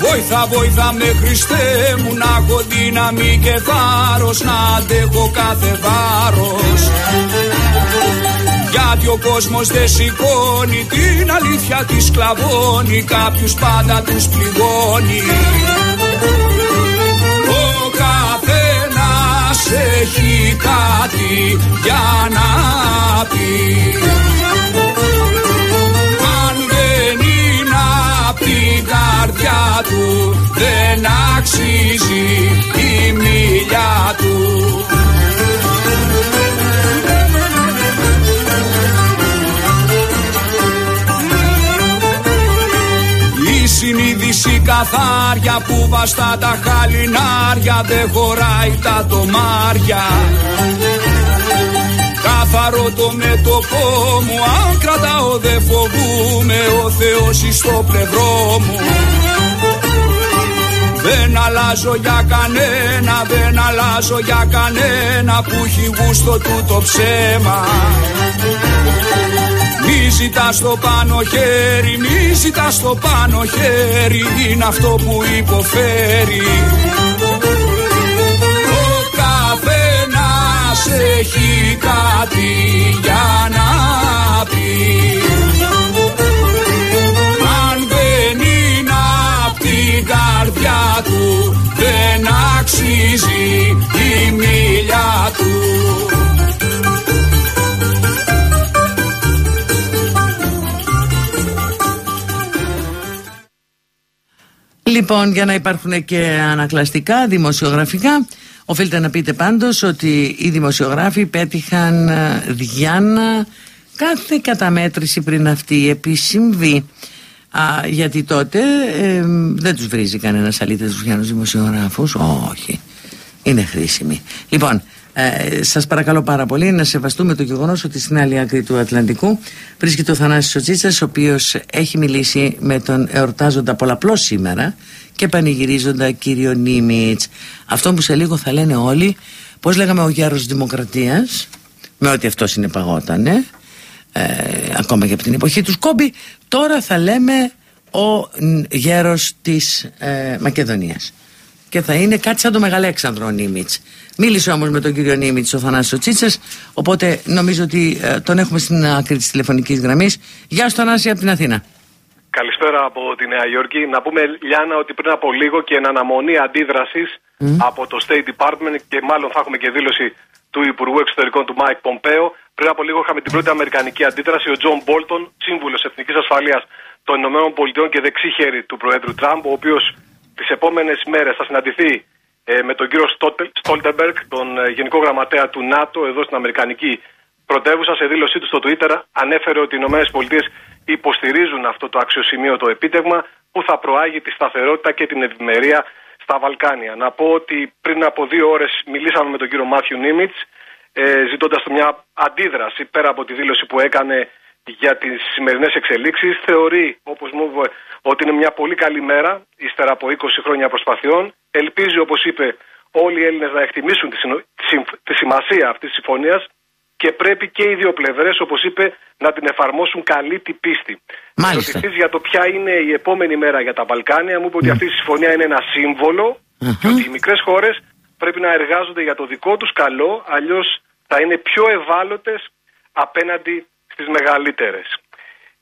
Βόηθα, βόηθα με Χριστέ μου να έχω δύναμη και θάρρος να αντέχω κάθε βάρος. Γιατί ο κόσμος δεν σηκώνει την αλήθεια της σκλαβώνει Κάποιους πάντα τους πληγώνει. Ο καθένας έχει κάτι για να πει. Αν δεν είναι απ' την καρδιά του δεν αξίζει η μιλιά του συνείδηση καθάρια που βαστά τα χαλινάρια δεν χωράει τα τομάρια Καθαρό το μέτωπό μου αν κρατάω δεν φοβούμαι ο Θεός στο πλευρό μου. Δεν αλλάζω για κανένα, δεν αλλάζω για κανένα που έχει γούστο του το ψέμα μη ζητά το πάνω χέρι, μη ζητά το πάνω χέρι, είναι αυτό που υποφέρει. Ο καθένας έχει κάτι για να πει. Αν δεν είναι απ' την καρδιά του, δεν αξίζει η μιλιά Λοιπόν, για να υπάρχουν και ανακλαστικά, δημοσιογραφικά, οφείλετε να πείτε πάντως ότι οι δημοσιογράφοι πέτυχαν ε, διάνα κάθε καταμέτρηση πριν αυτή επισυμβεί. Α, γιατί τότε ε, δεν τους βρίζει κανένας αλήτες τους δημοσιογράφους, όχι, είναι χρήσιμοι. Λοιπόν, ε, σας παρακαλώ πάρα πολύ να σεβαστούμε το γεγονός ότι στην άλλη άκρη του Ατλαντικού βρίσκεται ο Θανάσης Σοτσίτσας ο οποίος έχει μιλήσει με τον εορτάζοντα πολλαπλώ σήμερα και πανηγυρίζοντα κύριο Νίμιτς αυτό που σε λίγο θα λένε όλοι πώς λέγαμε ο γέρος Δημοκρατίας με ό,τι αυτό συνεπαγότανε ε, ακόμα και από την εποχή του Σκόμπι τώρα θα λέμε ο γέρος της ε, Μακεδονίας και θα είναι κάτι σαν το Μεγαλέξανδρο ο Νίμιτς. Μίλησε όμως με τον κύριο Νίμιτς ο Θανάσης Τσίτσας, οπότε νομίζω ότι ε, τον έχουμε στην άκρη της τηλεφωνικής γραμμής. Γεια σου Θανάση από την Αθήνα. καλησπέρα από τη Νέα Υόρκη. Να πούμε, Λιάννα, ότι πριν από λίγο και εν αναμονή αντίδρασης από το State Department και μάλλον θα έχουμε και δήλωση του Υπουργού Εξωτερικών του Μάικ Πομπέο. Πριν από λίγο είχαμε την πρώτη Αμερικανική αντίδραση. Ο Τζον Μπόλτον, σύμβουλος Εθνικής Ασφαλείας των Ηνωμένων Πολιτειών και δεξί χέρι του Προέδρου Τραμπ, ο οποίος τις επόμενες μέρες θα συναντηθεί ε, με τον κύριο Στόλτεμπεργκ, τον ε, Γενικό Γραμματέα του ΝΑΤΟ, εδώ στην Αμερικανική πρωτεύουσα. Σε δήλωσή του στο Twitter ανέφερε ότι οι ΗΠΑ υποστηρίζουν αυτό το αξιοσημείωτο επίτευγμα που θα προάγει τη σταθερότητα και την ευημερία στα Βαλκάνια. Να πω ότι πριν από δύο ώρες μιλήσαμε με τον κύριο Μάθιου Νίμιτς, ε, ζητώντας μια αντίδραση πέρα από τη δήλωση που έκανε για τις σημερινές εξελίξεις. Θεωρεί, όπως μου είπε, ότι είναι μια πολύ καλή μέρα, ύστερα από 20 χρόνια προσπαθειών. Ελπίζει, όπως είπε, όλοι οι Έλληνες να εκτιμήσουν τη σημασία αυτής της συμφωνίας και πρέπει και οι δύο πλευρές, όπως είπε, να την εφαρμόσουν καλή την πίστη. Μάλιστα. Ρωτηθεί για το ποια είναι η επόμενη μέρα για τα Βαλκάνια, μου είπε ότι αυτή η συμφωνία είναι ένα σύμβολο και ότι οι μικρές χώρες πρέπει να εργάζονται για το δικό τους καλό, αλλιώς θα είναι πιο ευάλωτες απέναντι στι μεγαλύτερες.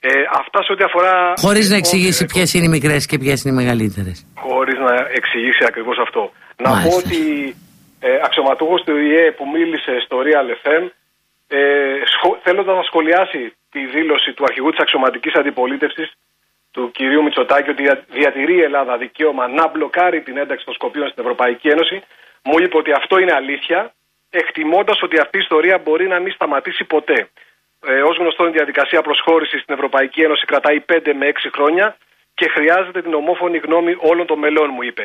Ε, αυτά σε ό,τι αφορά. Χωρίς να εξηγήσει ποιες είναι οι μικρές και ποιες είναι οι μεγαλύτερες. Χωρίς να εξηγήσει ακριβώς αυτό. Να πω ότι ε, αξιωματούχος του ΙΕ που μίλησε στο Real FM ε, θέλοντα να σχολιάσει τη δήλωση του αρχηγού της αξιωματικής αντιπολίτευσης του κυρίου Μητσοτάκη ότι διατηρεί η Ελλάδα δικαίωμα να μπλοκάρει την ένταξη των Σκοπίων στην Ευρωπαϊκή Ένωση, μου είπε ότι αυτό είναι αλήθεια, εκτιμώντας ότι αυτή η ιστορία μπορεί να μην σταματήσει ποτέ. Ε, Ω γνωστό, η διαδικασία προσχώρησης στην Ευρωπαϊκή Ένωση κρατάει 5 με 6 χρόνια και χρειάζεται την ομόφωνη γνώμη όλων των μελών, μου είπε.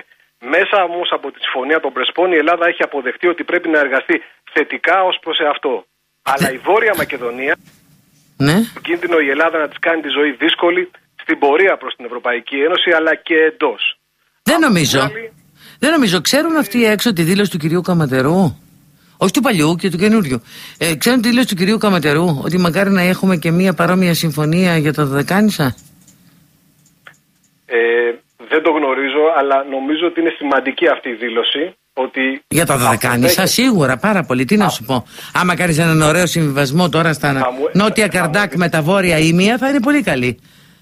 Μέσα όμως από τη συμφωνία των Πρεσπών, η Ελλάδα έχει αποδεχτεί ότι πρέπει να εργαστεί θετικά ως προς αυτό. Αλλά η Βόρεια Μακεδονία, ναι. το κίνδυνο η Ελλάδα να της κάνει τη ζωή δύσκολη στην πορεία προς την Ευρωπαϊκή Ένωση, αλλά και εντός. Δεν νομίζω. Δεν νομίζω. Ξέρουν αυτοί έξω τη δήλωση του κυρίου Καματερού; Όχι του παλιού και του καινούριου. Ε, ξέρουν τη δήλωση του κυρίου Καματερού ότι μακάρι να έχουμε και μία παρόμοια συμφωνία για το Δεκάνησα. Ε, δεν το γνωρίζω, αλλά νομίζω ότι είναι σημαντική αυτή η δήλωση ότι. Για το Δωδεκάνησα, σίγουρα, πάρα πολύ. Τι να σου πω. Άμα κάνεις έναν ωραίο συμβιβασμό τώρα στα νότια Καρντάκ με τα βόρεια Ήμια, θα είναι πολύ καλή.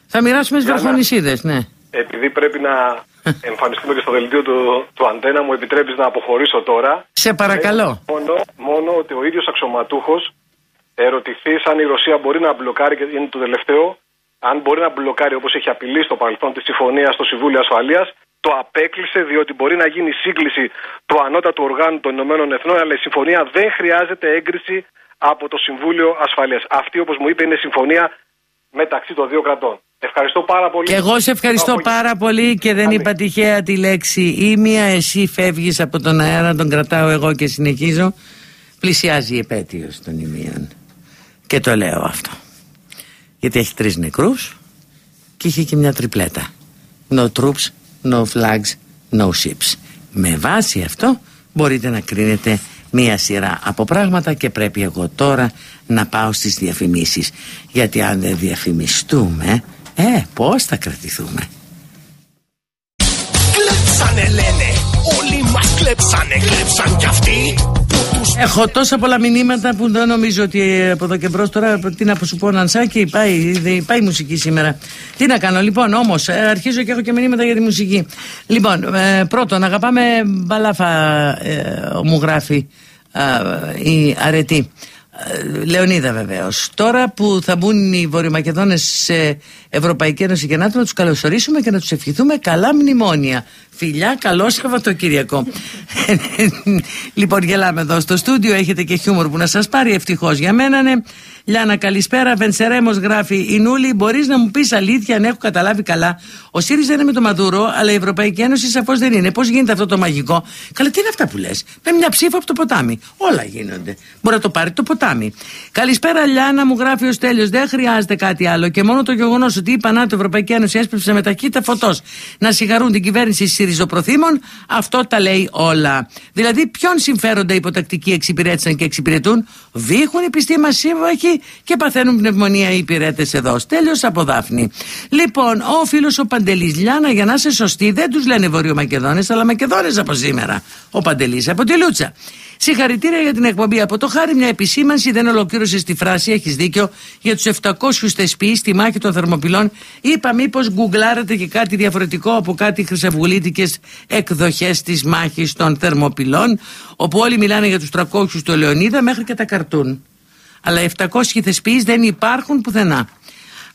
Θα μοιράσουμε τις βραχονισίδες, ναι. Επειδή πρέπει να εμφανιστούμε και στο δελτίο του, του Αντένα, μου επιτρέπεις να αποχωρήσω τώρα. Σε παρακαλώ. μόνο, μόνο ότι ο ίδιος αξιωματούχος ερωτηθεί αν η Ρωσία μπορεί να μπλοκάρει, και είναι το τελευταίο, αν μπορεί να μπλοκάρει όπως έχει απειλήσει στο παρελθόν τη συμφωνία στο Συμβούλιο Ασφαλείας, το απέκλεισε διότι μπορεί να γίνει σύγκληση του ανώτατου οργάνου των Ηνωμένων Εθνών, αλλά η συμφωνία δεν χρειάζεται έγκριση από το Συμβούλιο Ασφαλείας. Αυτή, όπως μου είπε, είναι συμφωνία μεταξύ των δύο κρατών. Ευχαριστώ πάρα πολύ. Και εγώ σε ευχαριστώ πάρα πολύ και δεν είπα τυχαία τη λέξη ήμια. Εσύ φεύγεις από τον αέρα, τον κρατάω εγώ και συνεχίζω. Πλησιάζει η επέτειος των ημίων. Και το λέω αυτό. Γιατί έχει τρεις νεκρούς και είχε και μια τριπλέτα. No troops, no flags, no ships. Με βάση αυτό μπορείτε να κρίνετε μία σειρά από πράγματα και πρέπει εγώ τώρα να πάω στις διαφημίσεις γιατί αν δεν διαφημιστούμε ε πως θα κρατηθούμε; Κλέψανε λένε. Όλοι μας κλέψανε. Κλέψαν κι αυτοί Έχω τόσα πολλά μηνύματα που δεν νομίζω ότι από εδώ και μπρος. Τώρα τι να σου πω Νανσάκη πάει, πάει μουσική σήμερα. Τι να κάνω λοιπόν όμως ε, αρχίζω και έχω και μηνύματα για τη μουσική. Λοιπόν ε, πρώτον αγαπάμε μπαλάφα ε, μου γράφει η αρετή Λεωνίδα βεβαίως. Τώρα που θα μπουν οι Βορειομακεδόνες σε Ευρωπαϊκή Ένωση και ΝΑΤΟ, να τους καλωσορίσουμε και να τους ευχηθούμε καλά μνημόνια. Φιλιά, καλό Σαββατοκύριακο. λοιπόν, γελάμε εδώ στο στούντιο. Έχετε και χιούμορ που να σας πάρει. Ευτυχώς για μένα, ναι. Λιάνα, καλησπέρα. Βενσερέμο γράφει η Νούλη. Μπορείς να μου πεις αλήθεια αν έχω καταλάβει καλά; Ο ΣΥΡΙΖΑ είναι με το Μαδούρο, αλλά η Ευρωπαϊκή Ένωση σαφώς δεν είναι. Πώς γίνεται αυτό το μαγικό; Καλά, τι είναι αυτά που λες; Με μια ψήφο από το ποτάμι. Όλα γίνονται. Μπορεί να το πάρει το ποτάμι. Καλησπέρα, Λιάνα, μου γράφει ο Στέλιος. Δεν χρειάζεται κάτι άλλο. Και μόνο το γεγονός ότι η Πανάτο Ευρωπαϊκή Ένωση έσπευσε με ταχύτητα φωτός να συγχαρούν την κυβέρνηση ριζοπροθήμων, αυτό τα λέει όλα. Δηλαδή, ποιον συμφέροντα υποτακτικοί εξυπηρέτησαν και εξυπηρετούν, βήχουν οι πιστοί μας σύμβαχοι και παθαίνουν πνευμονία οι υπηρέτες εδώ. Τέλειο από Δάφνη. Λοιπόν, ο φίλος ο Παντελής Λιάνα, για να είσαι σωστή, δεν τους λένε Βορειομακεδόνε, αλλά Μακεδόνες από σήμερα. Ο Παντελής από τη Λούτσα. Συγχαρητήρια για την εκπομπή. Από το χάρη μια επισήμανση δεν ολοκλήρωσε τη φράση. Έχεις δίκιο για τους 700 θεσποιεί στη μάχη των Θερμοπυλών. Είπα μήπως γκουγκλάρετε και κάτι διαφορετικό από κάτι χρυσαβουλίτικε εκδοχές της μάχης των Θερμοπυλών. Όπου όλοι μιλάνε για τους 300 του Λεωνίδα μέχρι και τα καρτούν. Αλλά 700 θεσποιεί δεν υπάρχουν πουθενά.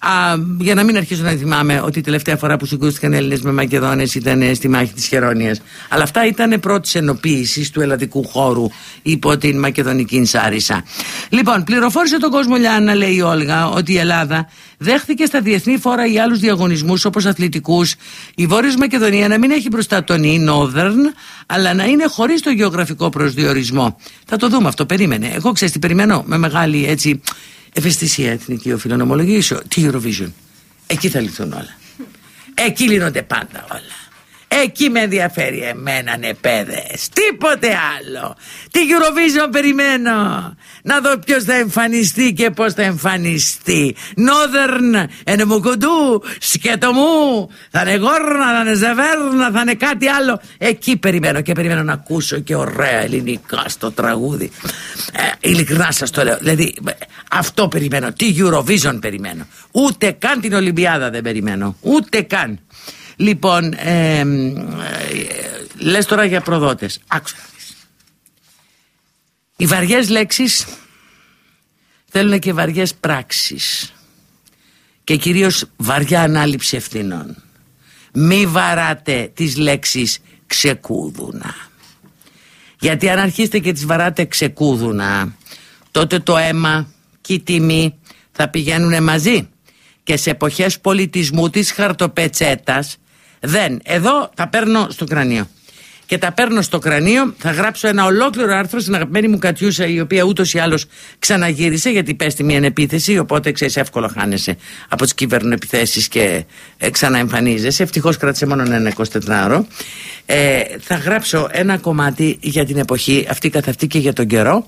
Α, για να μην αρχίσω να θυμάμαι ότι η τελευταία φορά που συγκρούστηκαν Έλληνες με Μακεδόνες ήταν στη μάχη της Χερόνια. Αλλά αυτά ήταν πρώτης ενοποίησης του ελλαδικού χώρου υπό την Μακεδονική Νσάρισα. Λοιπόν, πληροφόρησε τον κόσμο Λιάννα, λέει η Όλγα, ότι η Ελλάδα δέχθηκε στα διεθνή φόρα ή άλλους διαγωνισμούς όπως αθλητικούς η Βόρεια Μακεδονία να μην έχει μπροστά τον E Northern, αλλά να είναι χωρίς το γεωγραφικό προσδιορισμό. Θα το δούμε αυτό, περίμενε. Εγώ ξέρεις τι περιμένω με μεγάλη έτσι ευαισθησία εθνική οφείλω να ομολογήσω. Τι Eurovision. Εκεί θα λυθούν όλα. Εκεί λύνονται πάντα όλα. Εκεί με ενδιαφέρει εμένα νεπέδες Τίποτε άλλο. Τι Eurovision περιμένω. Να δω ποιος θα εμφανιστεί και πώς θα εμφανιστεί. Νόδερν Ενε μου κοντού Σκέτο μου. Θα είναι γόρνα Θα είναι ζεβέρνα Θα είναι κάτι άλλο. Εκεί περιμένω και περιμένω να ακούσω και ωραία ελληνικά στο τραγούδι. Ε, Ειλικρινά σας το λέω. Δηλαδή αυτό περιμένω. Τι Eurovision περιμένω. Ούτε καν την Ολυμπιάδα δεν περιμένω. Ούτε καν Λοιπόν, ε, ε, λες τώρα για προδότες. Άκουσα. Οι βαριές λέξεις θέλουν και βαριές πράξεις. Και κυρίως βαριά ανάληψη ευθυνών. Μη βαράτε τις λέξεις ξεκούδουνα. Γιατί αν αρχίσετε και τις βαράτε ξεκούδουνα, τότε το αίμα και η τιμή θα πηγαίνουν μαζί. Και σε εποχές πολιτισμού της χαρτοπετσέτας δεν. Εδώ τα παίρνω στο κρανίο. Και τα παίρνω στο κρανίο, θα γράψω ένα ολόκληρο άρθρο στην αγαπημένη μου Κατιούσα, η οποία ούτως ή άλλως ξαναγύρισε, γιατί πέστη μια επίθεση, οπότε ξέρεις, εύκολα χάνεσαι από τις κυβερνοεπιθέσεις και ε, ξαναεμφανίζεσαι. Ευτυχώς κράτησε μόνο ένα 24ωρο. Ε, θα γράψω ένα κομμάτι για την εποχή αυτή καθ' αυτή και για τον καιρό,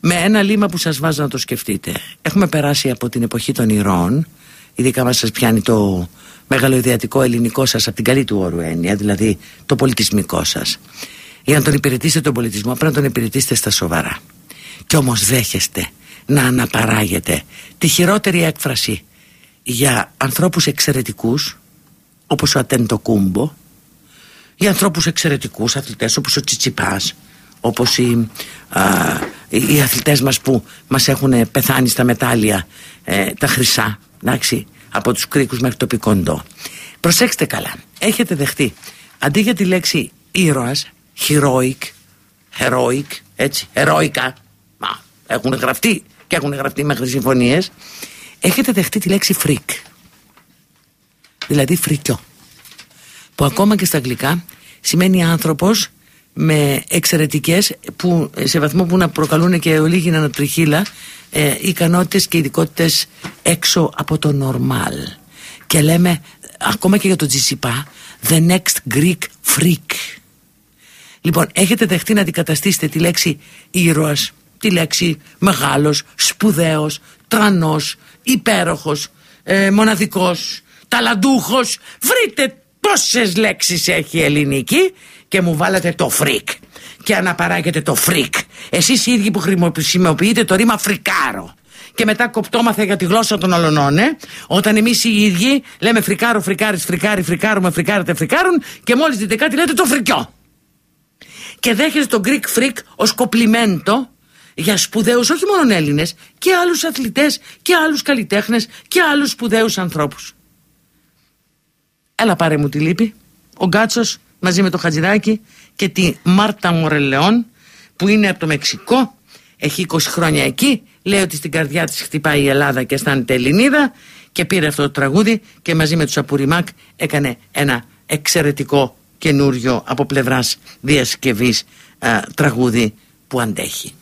με ένα λίμα που σας βάζω να το σκεφτείτε. Έχουμε περάσει από την εποχή των ηρώων, ειδικά μας σας πιάνει το μεγαλοειδιατικό ελληνικό σας από την καλή του όρου έννοια, δηλαδή το πολιτισμικό σας. Για να τον υπηρετήσετε τον πολιτισμό πρέπει να τον υπηρετήσετε στα σοβαρά. Κι όμως δέχεστε να αναπαράγετε τη χειρότερη έκφραση για ανθρώπους εξαιρετικούς όπως ο Ατέντο Κούμπο για ανθρώπους εξαιρετικούς αθλητές όπως ο Τσιτσιπάς όπως οι, α, οι αθλητές μας που μας έχουν πεθάνει στα μετάλλια ε, τα χρυσά εντάξει από τους κρίκους μέχρι το πικοντό. Προσέξτε καλά, έχετε δεχτεί. Αντί για τη λέξη ήρωας, heroic, heroic, έτσι, heroica, μα έχουν γραφτεί και έχουν γραφτεί μέχρι συμφωνίες, έχετε δεχτεί τη λέξη freak, δηλαδή φρικιό, που ακόμα και στα αγγλικά σημαίνει άνθρωπος με εξαιρετικές που σε βαθμό που να προκαλούν και ολίγη ανατριχίλα ε, ικανότητες και ειδικότητες έξω από το normal. Και λέμε ακόμα και για τον Τζισιπά the next Greek freak. Λοιπόν έχετε δεχτεί να αντικαταστήσετε τη λέξη ήρωας τη λέξη μεγάλος, σπουδαίος, τρανός, υπέροχος, ε, μοναδικός, ταλαντούχος. Βρείτε πόσες λέξεις έχει η ελληνική και μου βάλατε το freak και αναπαράγετε το freak. Εσείς οι ίδιοι που χρησιμοποιείτε το ρήμα φρικάρω. Και μετά κοπτόμαστε για τη γλώσσα των αλλωνών, ε; Όταν εμείς οι ίδιοι λέμε φρικάρω, φρικάρεις, φρικάρει, φρικάρουμε, φρικάρετε, φρικάρουν και μόλις δείτε κάτι λέτε το φρικιό. Και δέχεστε το Greek freak ως κοπλιμέντο για σπουδαίους όχι μόνο Έλληνες και άλλους αθλητές και άλλους καλλιτέχνες και άλλους σπουδαίους ανθρώπους. Έλα πάρε μου τη λύπη. Ο Γκάτσος μαζί με το Χατζηδάκι και τη Μάρτα Μορελεόν που είναι από το Μεξικό έχει 20 χρόνια εκεί λέει ότι στην καρδιά της χτυπάει η Ελλάδα και αισθάνεται Ελληνίδα και πήρε αυτό το τραγούδι και μαζί με τους Απουριμάκ έκανε ένα εξαιρετικό καινούριο από πλευράς διασκευής τραγούδι που αντέχει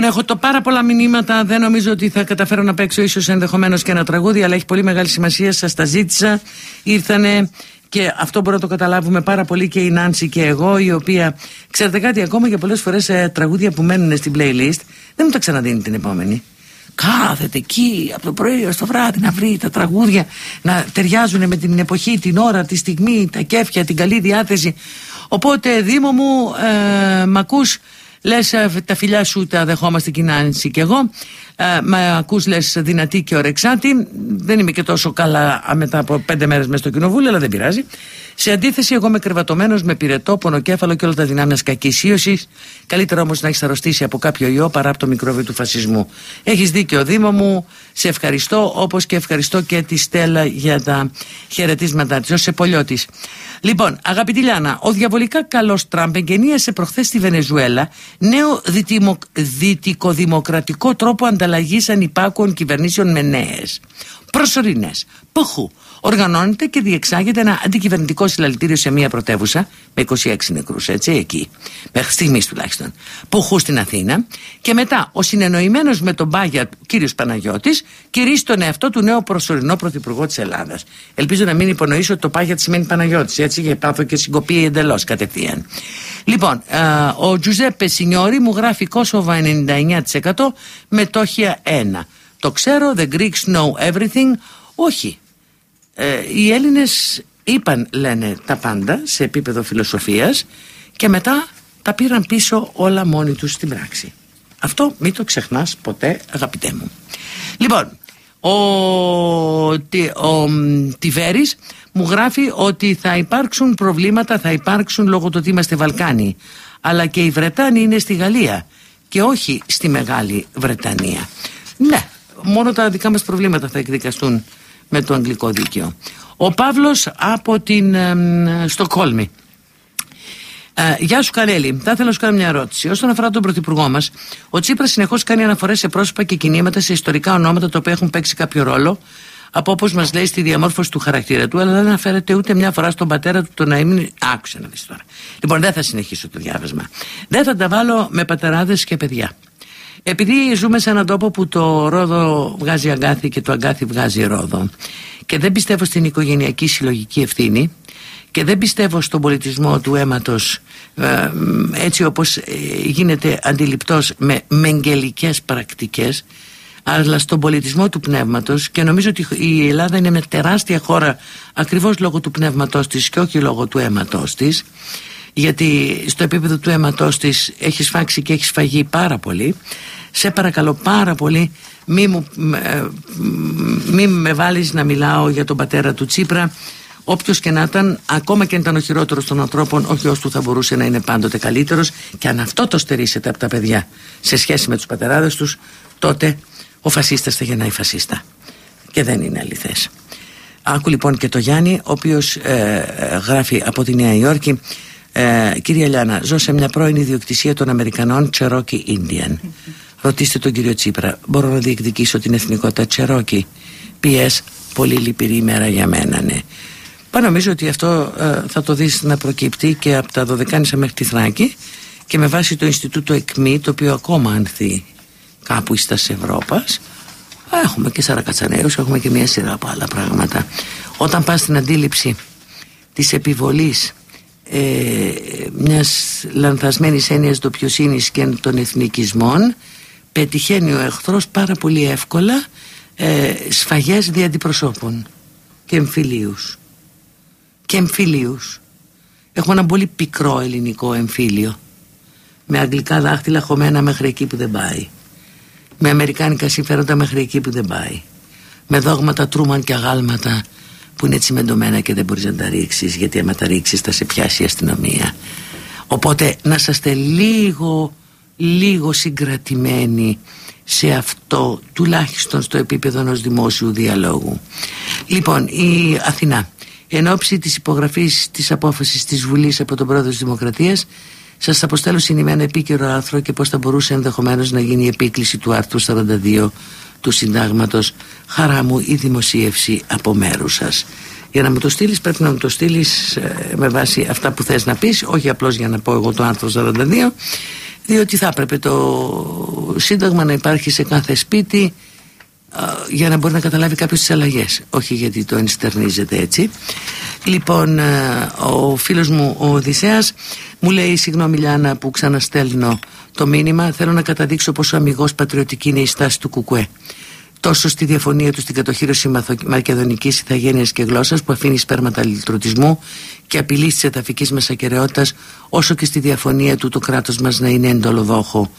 Λοιπόν, έχω το πάρα πολλά μηνύματα. Δεν νομίζω ότι θα καταφέρω να παίξω ίσως ενδεχομένως και ένα τραγούδι, αλλά έχει πολύ μεγάλη σημασία. Σας τα ζήτησα. Ήρθανε και αυτό μπορούμε να το καταλάβουμε πάρα πολύ και η Νάνση και εγώ, η οποία, ξέρετε κάτι, ακόμα και πολλές φορές ε, τραγούδια που μένουν στην playlist, δεν μου τα ξαναδίνει την επόμενη. Κάθεται εκεί από το πρωί ως το βράδυ να βρει τα τραγούδια να ταιριάζουν με την εποχή, την ώρα, τη στιγμή, τα κέφια, την καλή διάθεση. Οπότε, Δήμο μου, ε, μ' ακούς Λες ε, τα φιλιά σου τα δεχόμαστε κοινάνηση και εγώ ε, με ακούς λες δυνατή και ορεξάτη δεν είμαι και τόσο καλά μετά από πέντε μέρες μέσα στο κοινοβούλιο αλλά δεν πειράζει. Σε αντίθεση εγώ είμαι κρεβατωμένος με πυρετό, πονοκέφαλο και όλα τα δυνάμια κακής ίωσης. Καλύτερα όμως να έχεις αρρωστήσει από κάποιο ιό παρά από το μικρόβιο του φασισμού. Έχεις δίκιο Δήμο μου. Σε ευχαριστώ όπως και ευχαριστώ και τη Στέλλα για τα χαιρετίσματά της. Ως σε πολιώτης Λοιπόν, αγαπητή Λιάνα, ο διαβολικά καλός Τραμπ εγγενίασε προχθές στη Βενεζουέλα νέο δυτικοδημοκρατικό τρόπο ανταλλαγή ανυπάκουων κυβερνήσεων με νέες. Προσωρινές. Ποχού οργανώνεται και διεξάγεται ένα αντικυβερνητικό συλλαλητήριο σε μια πρωτεύουσα με 26 νεκρούς έτσι εκεί. Μέχρι στιγμής τουλάχιστον. Που στην Αθήνα. Και μετά ο συνεννοημένος με τον Πάγια κύριος Παναγιώτης κηρύσσει τον εαυτό του νέου προσωρινό πρωθυπουργό της Ελλάδας. Ελπίζω να μην υπονοήσω ότι το Πάγια σημαίνει Παναγιώτης έτσι για πάθο και συγκοπή εντελώς κατευθείαν. Λοιπόν ο Τζουζέπε Σινιόρη μου γράφει Κόσοβα 99% μετόχια 1 το ξέρω, the Greeks know everything. Όχι ε, οι Έλληνες είπαν λένε τα πάντα σε επίπεδο φιλοσοφίας και μετά τα πήραν πίσω όλα μόνοι τους στην πράξη. Αυτό μην το ξεχνάς ποτέ αγαπητέ μου. Λοιπόν, ο, ο, Τιβέρης μου γράφει ότι θα υπάρξουν προβλήματα, θα υπάρξουν λόγω του ότι είμαστε Βαλκάνοι. Αλλά και οι Βρετάνοι είναι στη Γαλλία και όχι στη Μεγάλη Βρετανία. Ναι, μόνο τα δικά μας προβλήματα θα εκδικαστούν με το αγγλικό δίκαιο. Ο Παύλος από την ε, Στοκόλμη. Ε, γεια σου Κανέλη, θα ήθελα να σου κάνω μια ερώτηση. Όσον αφορά τον Πρωθυπουργό μας, ο Τσίπρας συνεχώς κάνει αναφορές σε πρόσωπα και κινήματα σε ιστορικά ονόματα τα οποία έχουν παίξει κάποιο ρόλο, από όπως μας λέει στη διαμόρφωση του χαρακτήρα του, αλλά δεν αναφέρεται ούτε μια φορά στον πατέρα του το να ήμουν. Άκουσε να δεις τώρα. Λοιπόν, δεν θα συνεχίσω το διάβασμα. Δεν θα τα βάλω με πατεράδες και παιδιά. Επειδή ζούμε σε έναν τόπο που το ρόδο βγάζει αγκάθι και το αγκάθι βγάζει ρόδο και δεν πιστεύω στην οικογενειακή συλλογική ευθύνη και δεν πιστεύω στον πολιτισμό του αίματος ε, έτσι όπως ε, γίνεται αντιληπτός με μεγγελικές πρακτικές αλλά στον πολιτισμό του πνεύματος και νομίζω ότι η Ελλάδα είναι μια τεράστια χώρα ακριβώς λόγω του πνεύματός της και όχι λόγω του αίματος της γιατί στο επίπεδο του αίματός της έχεις σφάξει και έχεις σφαγεί πάρα πολύ σε παρακαλώ πάρα πολύ μη, μου, ε, μη με βάλεις να μιλάω για τον πατέρα του Τσίπρα Όποιος και να ήταν, ακόμα και αν ήταν ο χειρότερος των ανθρώπων, ο γιο του θα μπορούσε να είναι πάντοτε καλύτερος. Και αν αυτό το στερήσετε από τα παιδιά σε σχέση με τους πατεράδες τους, τότε ο φασίστας θα γεννάει φασίστα. Και δεν είναι αληθές. Άκου λοιπόν και το Γιάννη, ο οποίος ε, ε, γράφει από τη Νέα Υόρκη. Ε, κυρία Λιάνα, ζω σε μια πρώην ιδιοκτησία των Αμερικανών Cherokee Indian. Ρωτήστε τον κύριο Τσίπρα, μπορώ να διεκδικήσω την εθνικότητα Τσερόκη. Πιες, πολύ λυπηρή ημέρα για μένα, ναι. Πά νομίζω ότι αυτό ε, θα το δεις να προκύπτει και από τα Δωδεκάνησα μέχρι τη Θράκη και με βάση το Ινστιτούτο ΕΚΜΗ, το οποίο ακόμα ανθεί κάπου στα Ευρώπας, έχουμε και Σαρακατσανέους, έχουμε και μια σειρά από άλλα πράγματα. Όταν πας στην αντίληψη της επιβολής ε, μιας λανθασμένης έννοιας ντοπιοσύνης και των εθνικισμών πετυχαίνει ο εχθρός πάρα πολύ εύκολα ε, σφαγές δι' αντιπροσώπων και εμφυλίους. Και εμφυλίους. Έχουμε ένα πολύ πικρό ελληνικό εμφύλιο με αγγλικά δάχτυλα χωμένα μέχρι εκεί που δεν πάει με αμερικάνικα συμφέροντα μέχρι εκεί που δεν πάει με δόγματα τρούμαν και αγάλματα που είναι τσιμεντωμένα και δεν μπορείς να τα ρίξεις γιατί άμα τα ρίξεις θα σε πιάσει η αστυνομία. Οπότε να είσαστε λίγο λίγο συγκρατημένοι σε αυτό τουλάχιστον στο επίπεδο ενός δημόσιου διαλόγου. Λοιπόν η Αθηνά εν ώψη της υπογραφής της απόφασης της Βουλής από τον πρόεδρο της Δημοκρατίας σας αποστέλω συνημένα επίκαιρο άρθρο και πώς θα μπορούσε ενδεχομένως να γίνει η επίκληση του άρθρου 42 του συντάγματος χαρά μου η δημοσίευση από μέρους σας για να μου το στείλεις, πρέπει να μου το στείλεις ε, με βάση αυτά που θες να πεις όχι απλώς για να πω εγώ το άρθρο 42 διότι θα έπρεπε το σύνταγμα να υπάρχει σε κάθε σπίτι για να μπορεί να καταλάβει κάποιος τις αλλαγές. Όχι γιατί το ενστερνίζεται έτσι. Λοιπόν, ο φίλος μου ο Οδυσσέας μου λέει συγγνώμη Λιάννα που ξαναστέλνω το μήνυμα θέλω να καταδείξω πόσο αμυγός πατριωτική είναι η στάση του Κουκουέ. Τόσο στη διαφωνία του στην κατοχήρωση μακεδονικής ηθαγένειας και γλώσσας που αφήνει σπέρματα λιτρωτισμού και απειλής της εδαφικής μας ακεραιότητας όσο και στη διαφωνία του το κράτος μας να είναι εντολοδόχο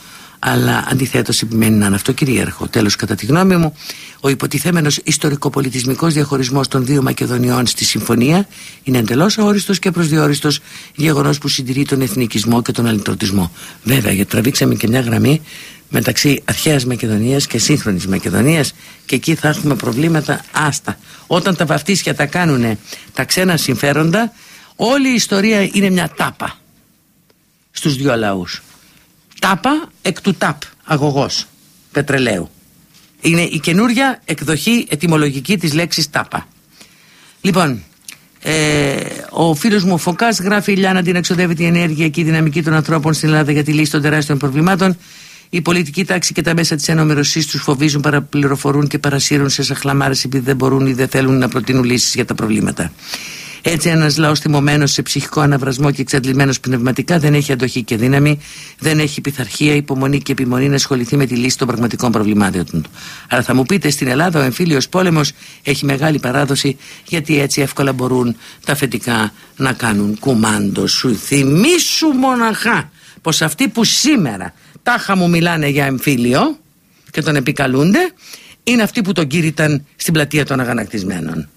αλλά αντιθέτως επιμένει να είναι αυτό κυρίαρχο. Τέλος κατά τη γνώμη μου, ο υποτιθέμενος ιστορικοπολιτισμικός διαχωρισμός των δύο Μακεδονιών στη συμφωνία είναι εντελώς αόριστος και προσδιορίστος γεγονός που συντηρεί τον εθνικισμό και τον αλυτρωτισμό. Βέβαια, γιατί τραβήξαμε και μια γραμμή μεταξύ αρχαίας Μακεδονίας και σύγχρονης Μακεδονίας και εκεί θα έχουμε προβλήματα άστα. Όταν τα βαφτίσια τα κάνουν τα ξένα συμφέροντα, όλη η ιστορία είναι μια τάπα στους δύο λαούς. Τάπα εκ του τάπ, αγωγός πετρελαίου. Είναι η καινούρια εκδοχή ετυμολογική της λέξης τάπα. Λοιπόν, ε, ο φίλος μου ο Φωκάς γράφει: Η Λιάννα την εξοδεύει την ενέργεια και η δυναμική των ανθρώπων στην Ελλάδα για τη λύση των τεράστιων προβλημάτων. Η πολιτική τάξη και τα μέσα της ενημερωσή τους φοβίζουν, παραπληροφορούν και παρασύρουν σε σαχλαμάρε επειδή δεν μπορούν ή δεν θέλουν να προτείνουν λύσεις για τα προβλήματα. Έτσι, ένας λαός θυμωμένος σε ψυχικό αναβρασμό και εξαντλημένος πνευματικά δεν έχει αντοχή και δύναμη, δεν έχει πειθαρχία, υπομονή και επιμονή να ασχοληθεί με τη λύση των πραγματικών προβλημάτων του. Αλλά θα μου πείτε, στην Ελλάδα ο εμφύλιος πόλεμος έχει μεγάλη παράδοση, γιατί έτσι εύκολα μπορούν τα αφεντικά να κάνουν κουμάντο σου. Θυμήσου μοναχά πως αυτοί που σήμερα τάχα μου μιλάνε για εμφύλιο και τον επικαλούνται, είναι αυτοί που τον κήρυταν στην πλατεία των αγανακτισμένων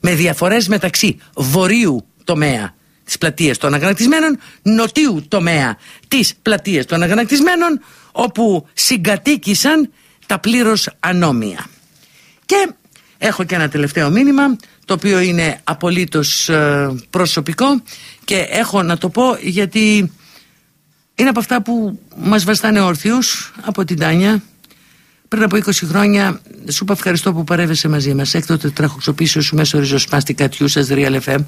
με διαφορές μεταξύ βορείου τομέα της πλατείας των αγανακτισμένων νοτίου τομέα της πλατείας των αγανακτισμένων όπου συγκατοίκησαν τα πλήρως ανώμια. Και έχω και ένα τελευταίο μήνυμα το οποίο είναι απολύτως ε, προσωπικό και έχω να το πω γιατί είναι από αυτά που μας βαστάνε όρθιους από την Τάνια πριν από 20 χρόνια σου είπα ευχαριστώ που παρέβεσαι μαζί μας. Έκτοτε τραχοξοπίσω σου μέσω ριζοσπάστη κατιού σα Real FM.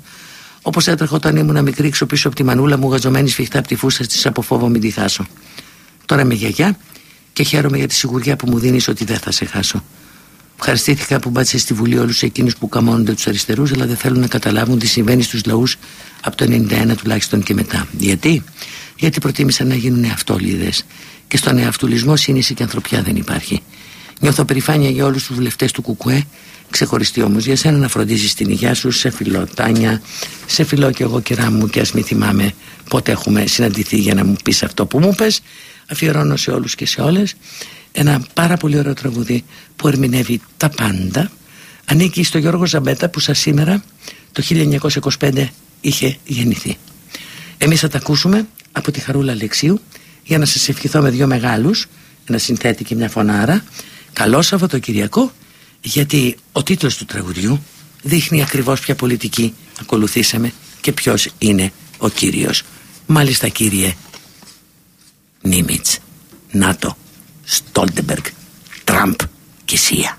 Όπως έτρεχα όταν ήμουν μικρή, ξοπίσω από τη μανούλα μου, γαζωμένη σφιχτά από τη φούστα της από φόβο μην τη χάσω. Τώρα είμαι γιαγιά και χαίρομαι για τη σιγουριά που μου δίνεις ότι δεν θα σε χάσω. Ευχαριστήθηκα που μπάτσες στη Βουλή όλους εκείνους που καμώνονται τους αριστερούς, αλλά δεν θέλουν να καταλάβουν τι συμβαίνει στους λαούς από το 91 τουλάχιστον και μετά. Γιατί; Γιατί προτίμησαν να γίνουν αυτόλυδες. Και στον εαυτουλισμό σύνηση και ανθρωπιά δεν υπάρχει. Νιώθω περηφάνεια για όλους τους βουλευτές του Κουκουέ, ξεχωριστή όμως για σένα να φροντίζεις την υγεία σου. Σε φιλό, Τάνια, σε φιλό και εγώ, κυρά μου, και ας μην θυμάμαι πότε έχουμε συναντηθεί για να μου πεις αυτό που μου πες. Αφιερώνω σε όλους και σε όλες ένα πάρα πολύ ωραίο τραγουδί που ερμηνεύει τα πάντα. Ανήκει στο Γιώργο Ζαμπέτα που σας σήμερα το 1925 είχε γεννηθεί. Εμείς θα τα ακούσουμε από τη Χαρούλα Αλεξίου για να σας ευχηθώ με δυο μεγάλους ένα συνθέτη και μια φωνάρα καλό Σαββατοκυριακό γιατί ο τίτλος του τραγουδιού δείχνει ακριβώς ποια πολιτική ακολουθήσαμε και ποιος είναι ο Κύριος. Μάλιστα κύριε Νίμιτς ΝΑΤΟ Στόλτεμπεργκ Τραμπ και Σία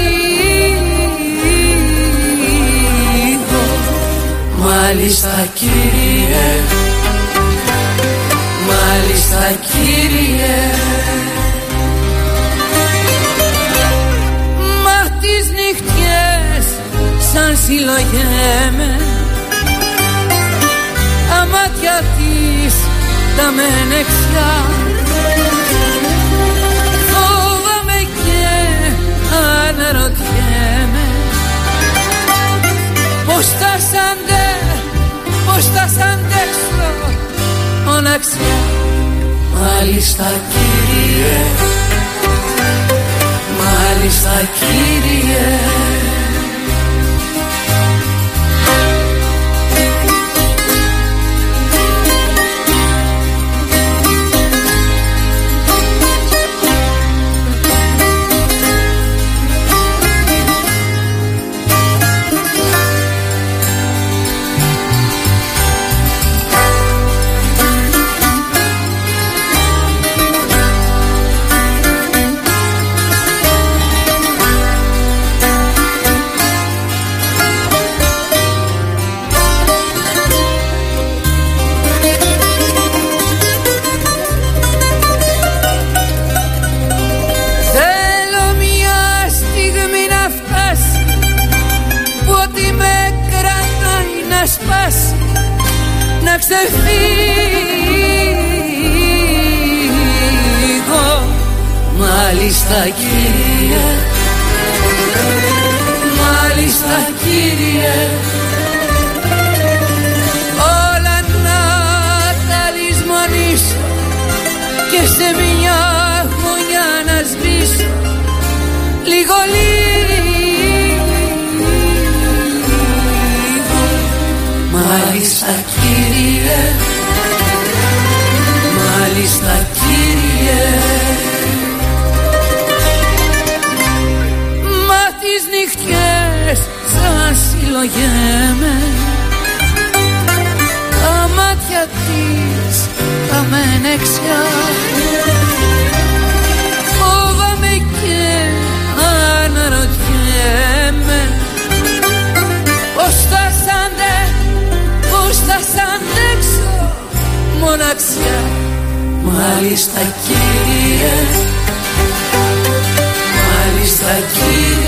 Μάλιστα κύριε. Μάλιστα κύριε. Μα τις νυχτιές σαν συλλογέμαι. Τα μάτια της τα μενεξιά. Μοναξιά Μάλιστα κύριε. Μάλιστα κύριε Μάλιστα κύριε συλλογέμαι. Τα μάτια της τα μενεξιά Φόβαμαι και αναρωτιέμαι Πώς θα σ' αντε, πώς θα σ' αντέξω. Μοναξιά Μάλιστα κύριε. Μάλιστα κύριε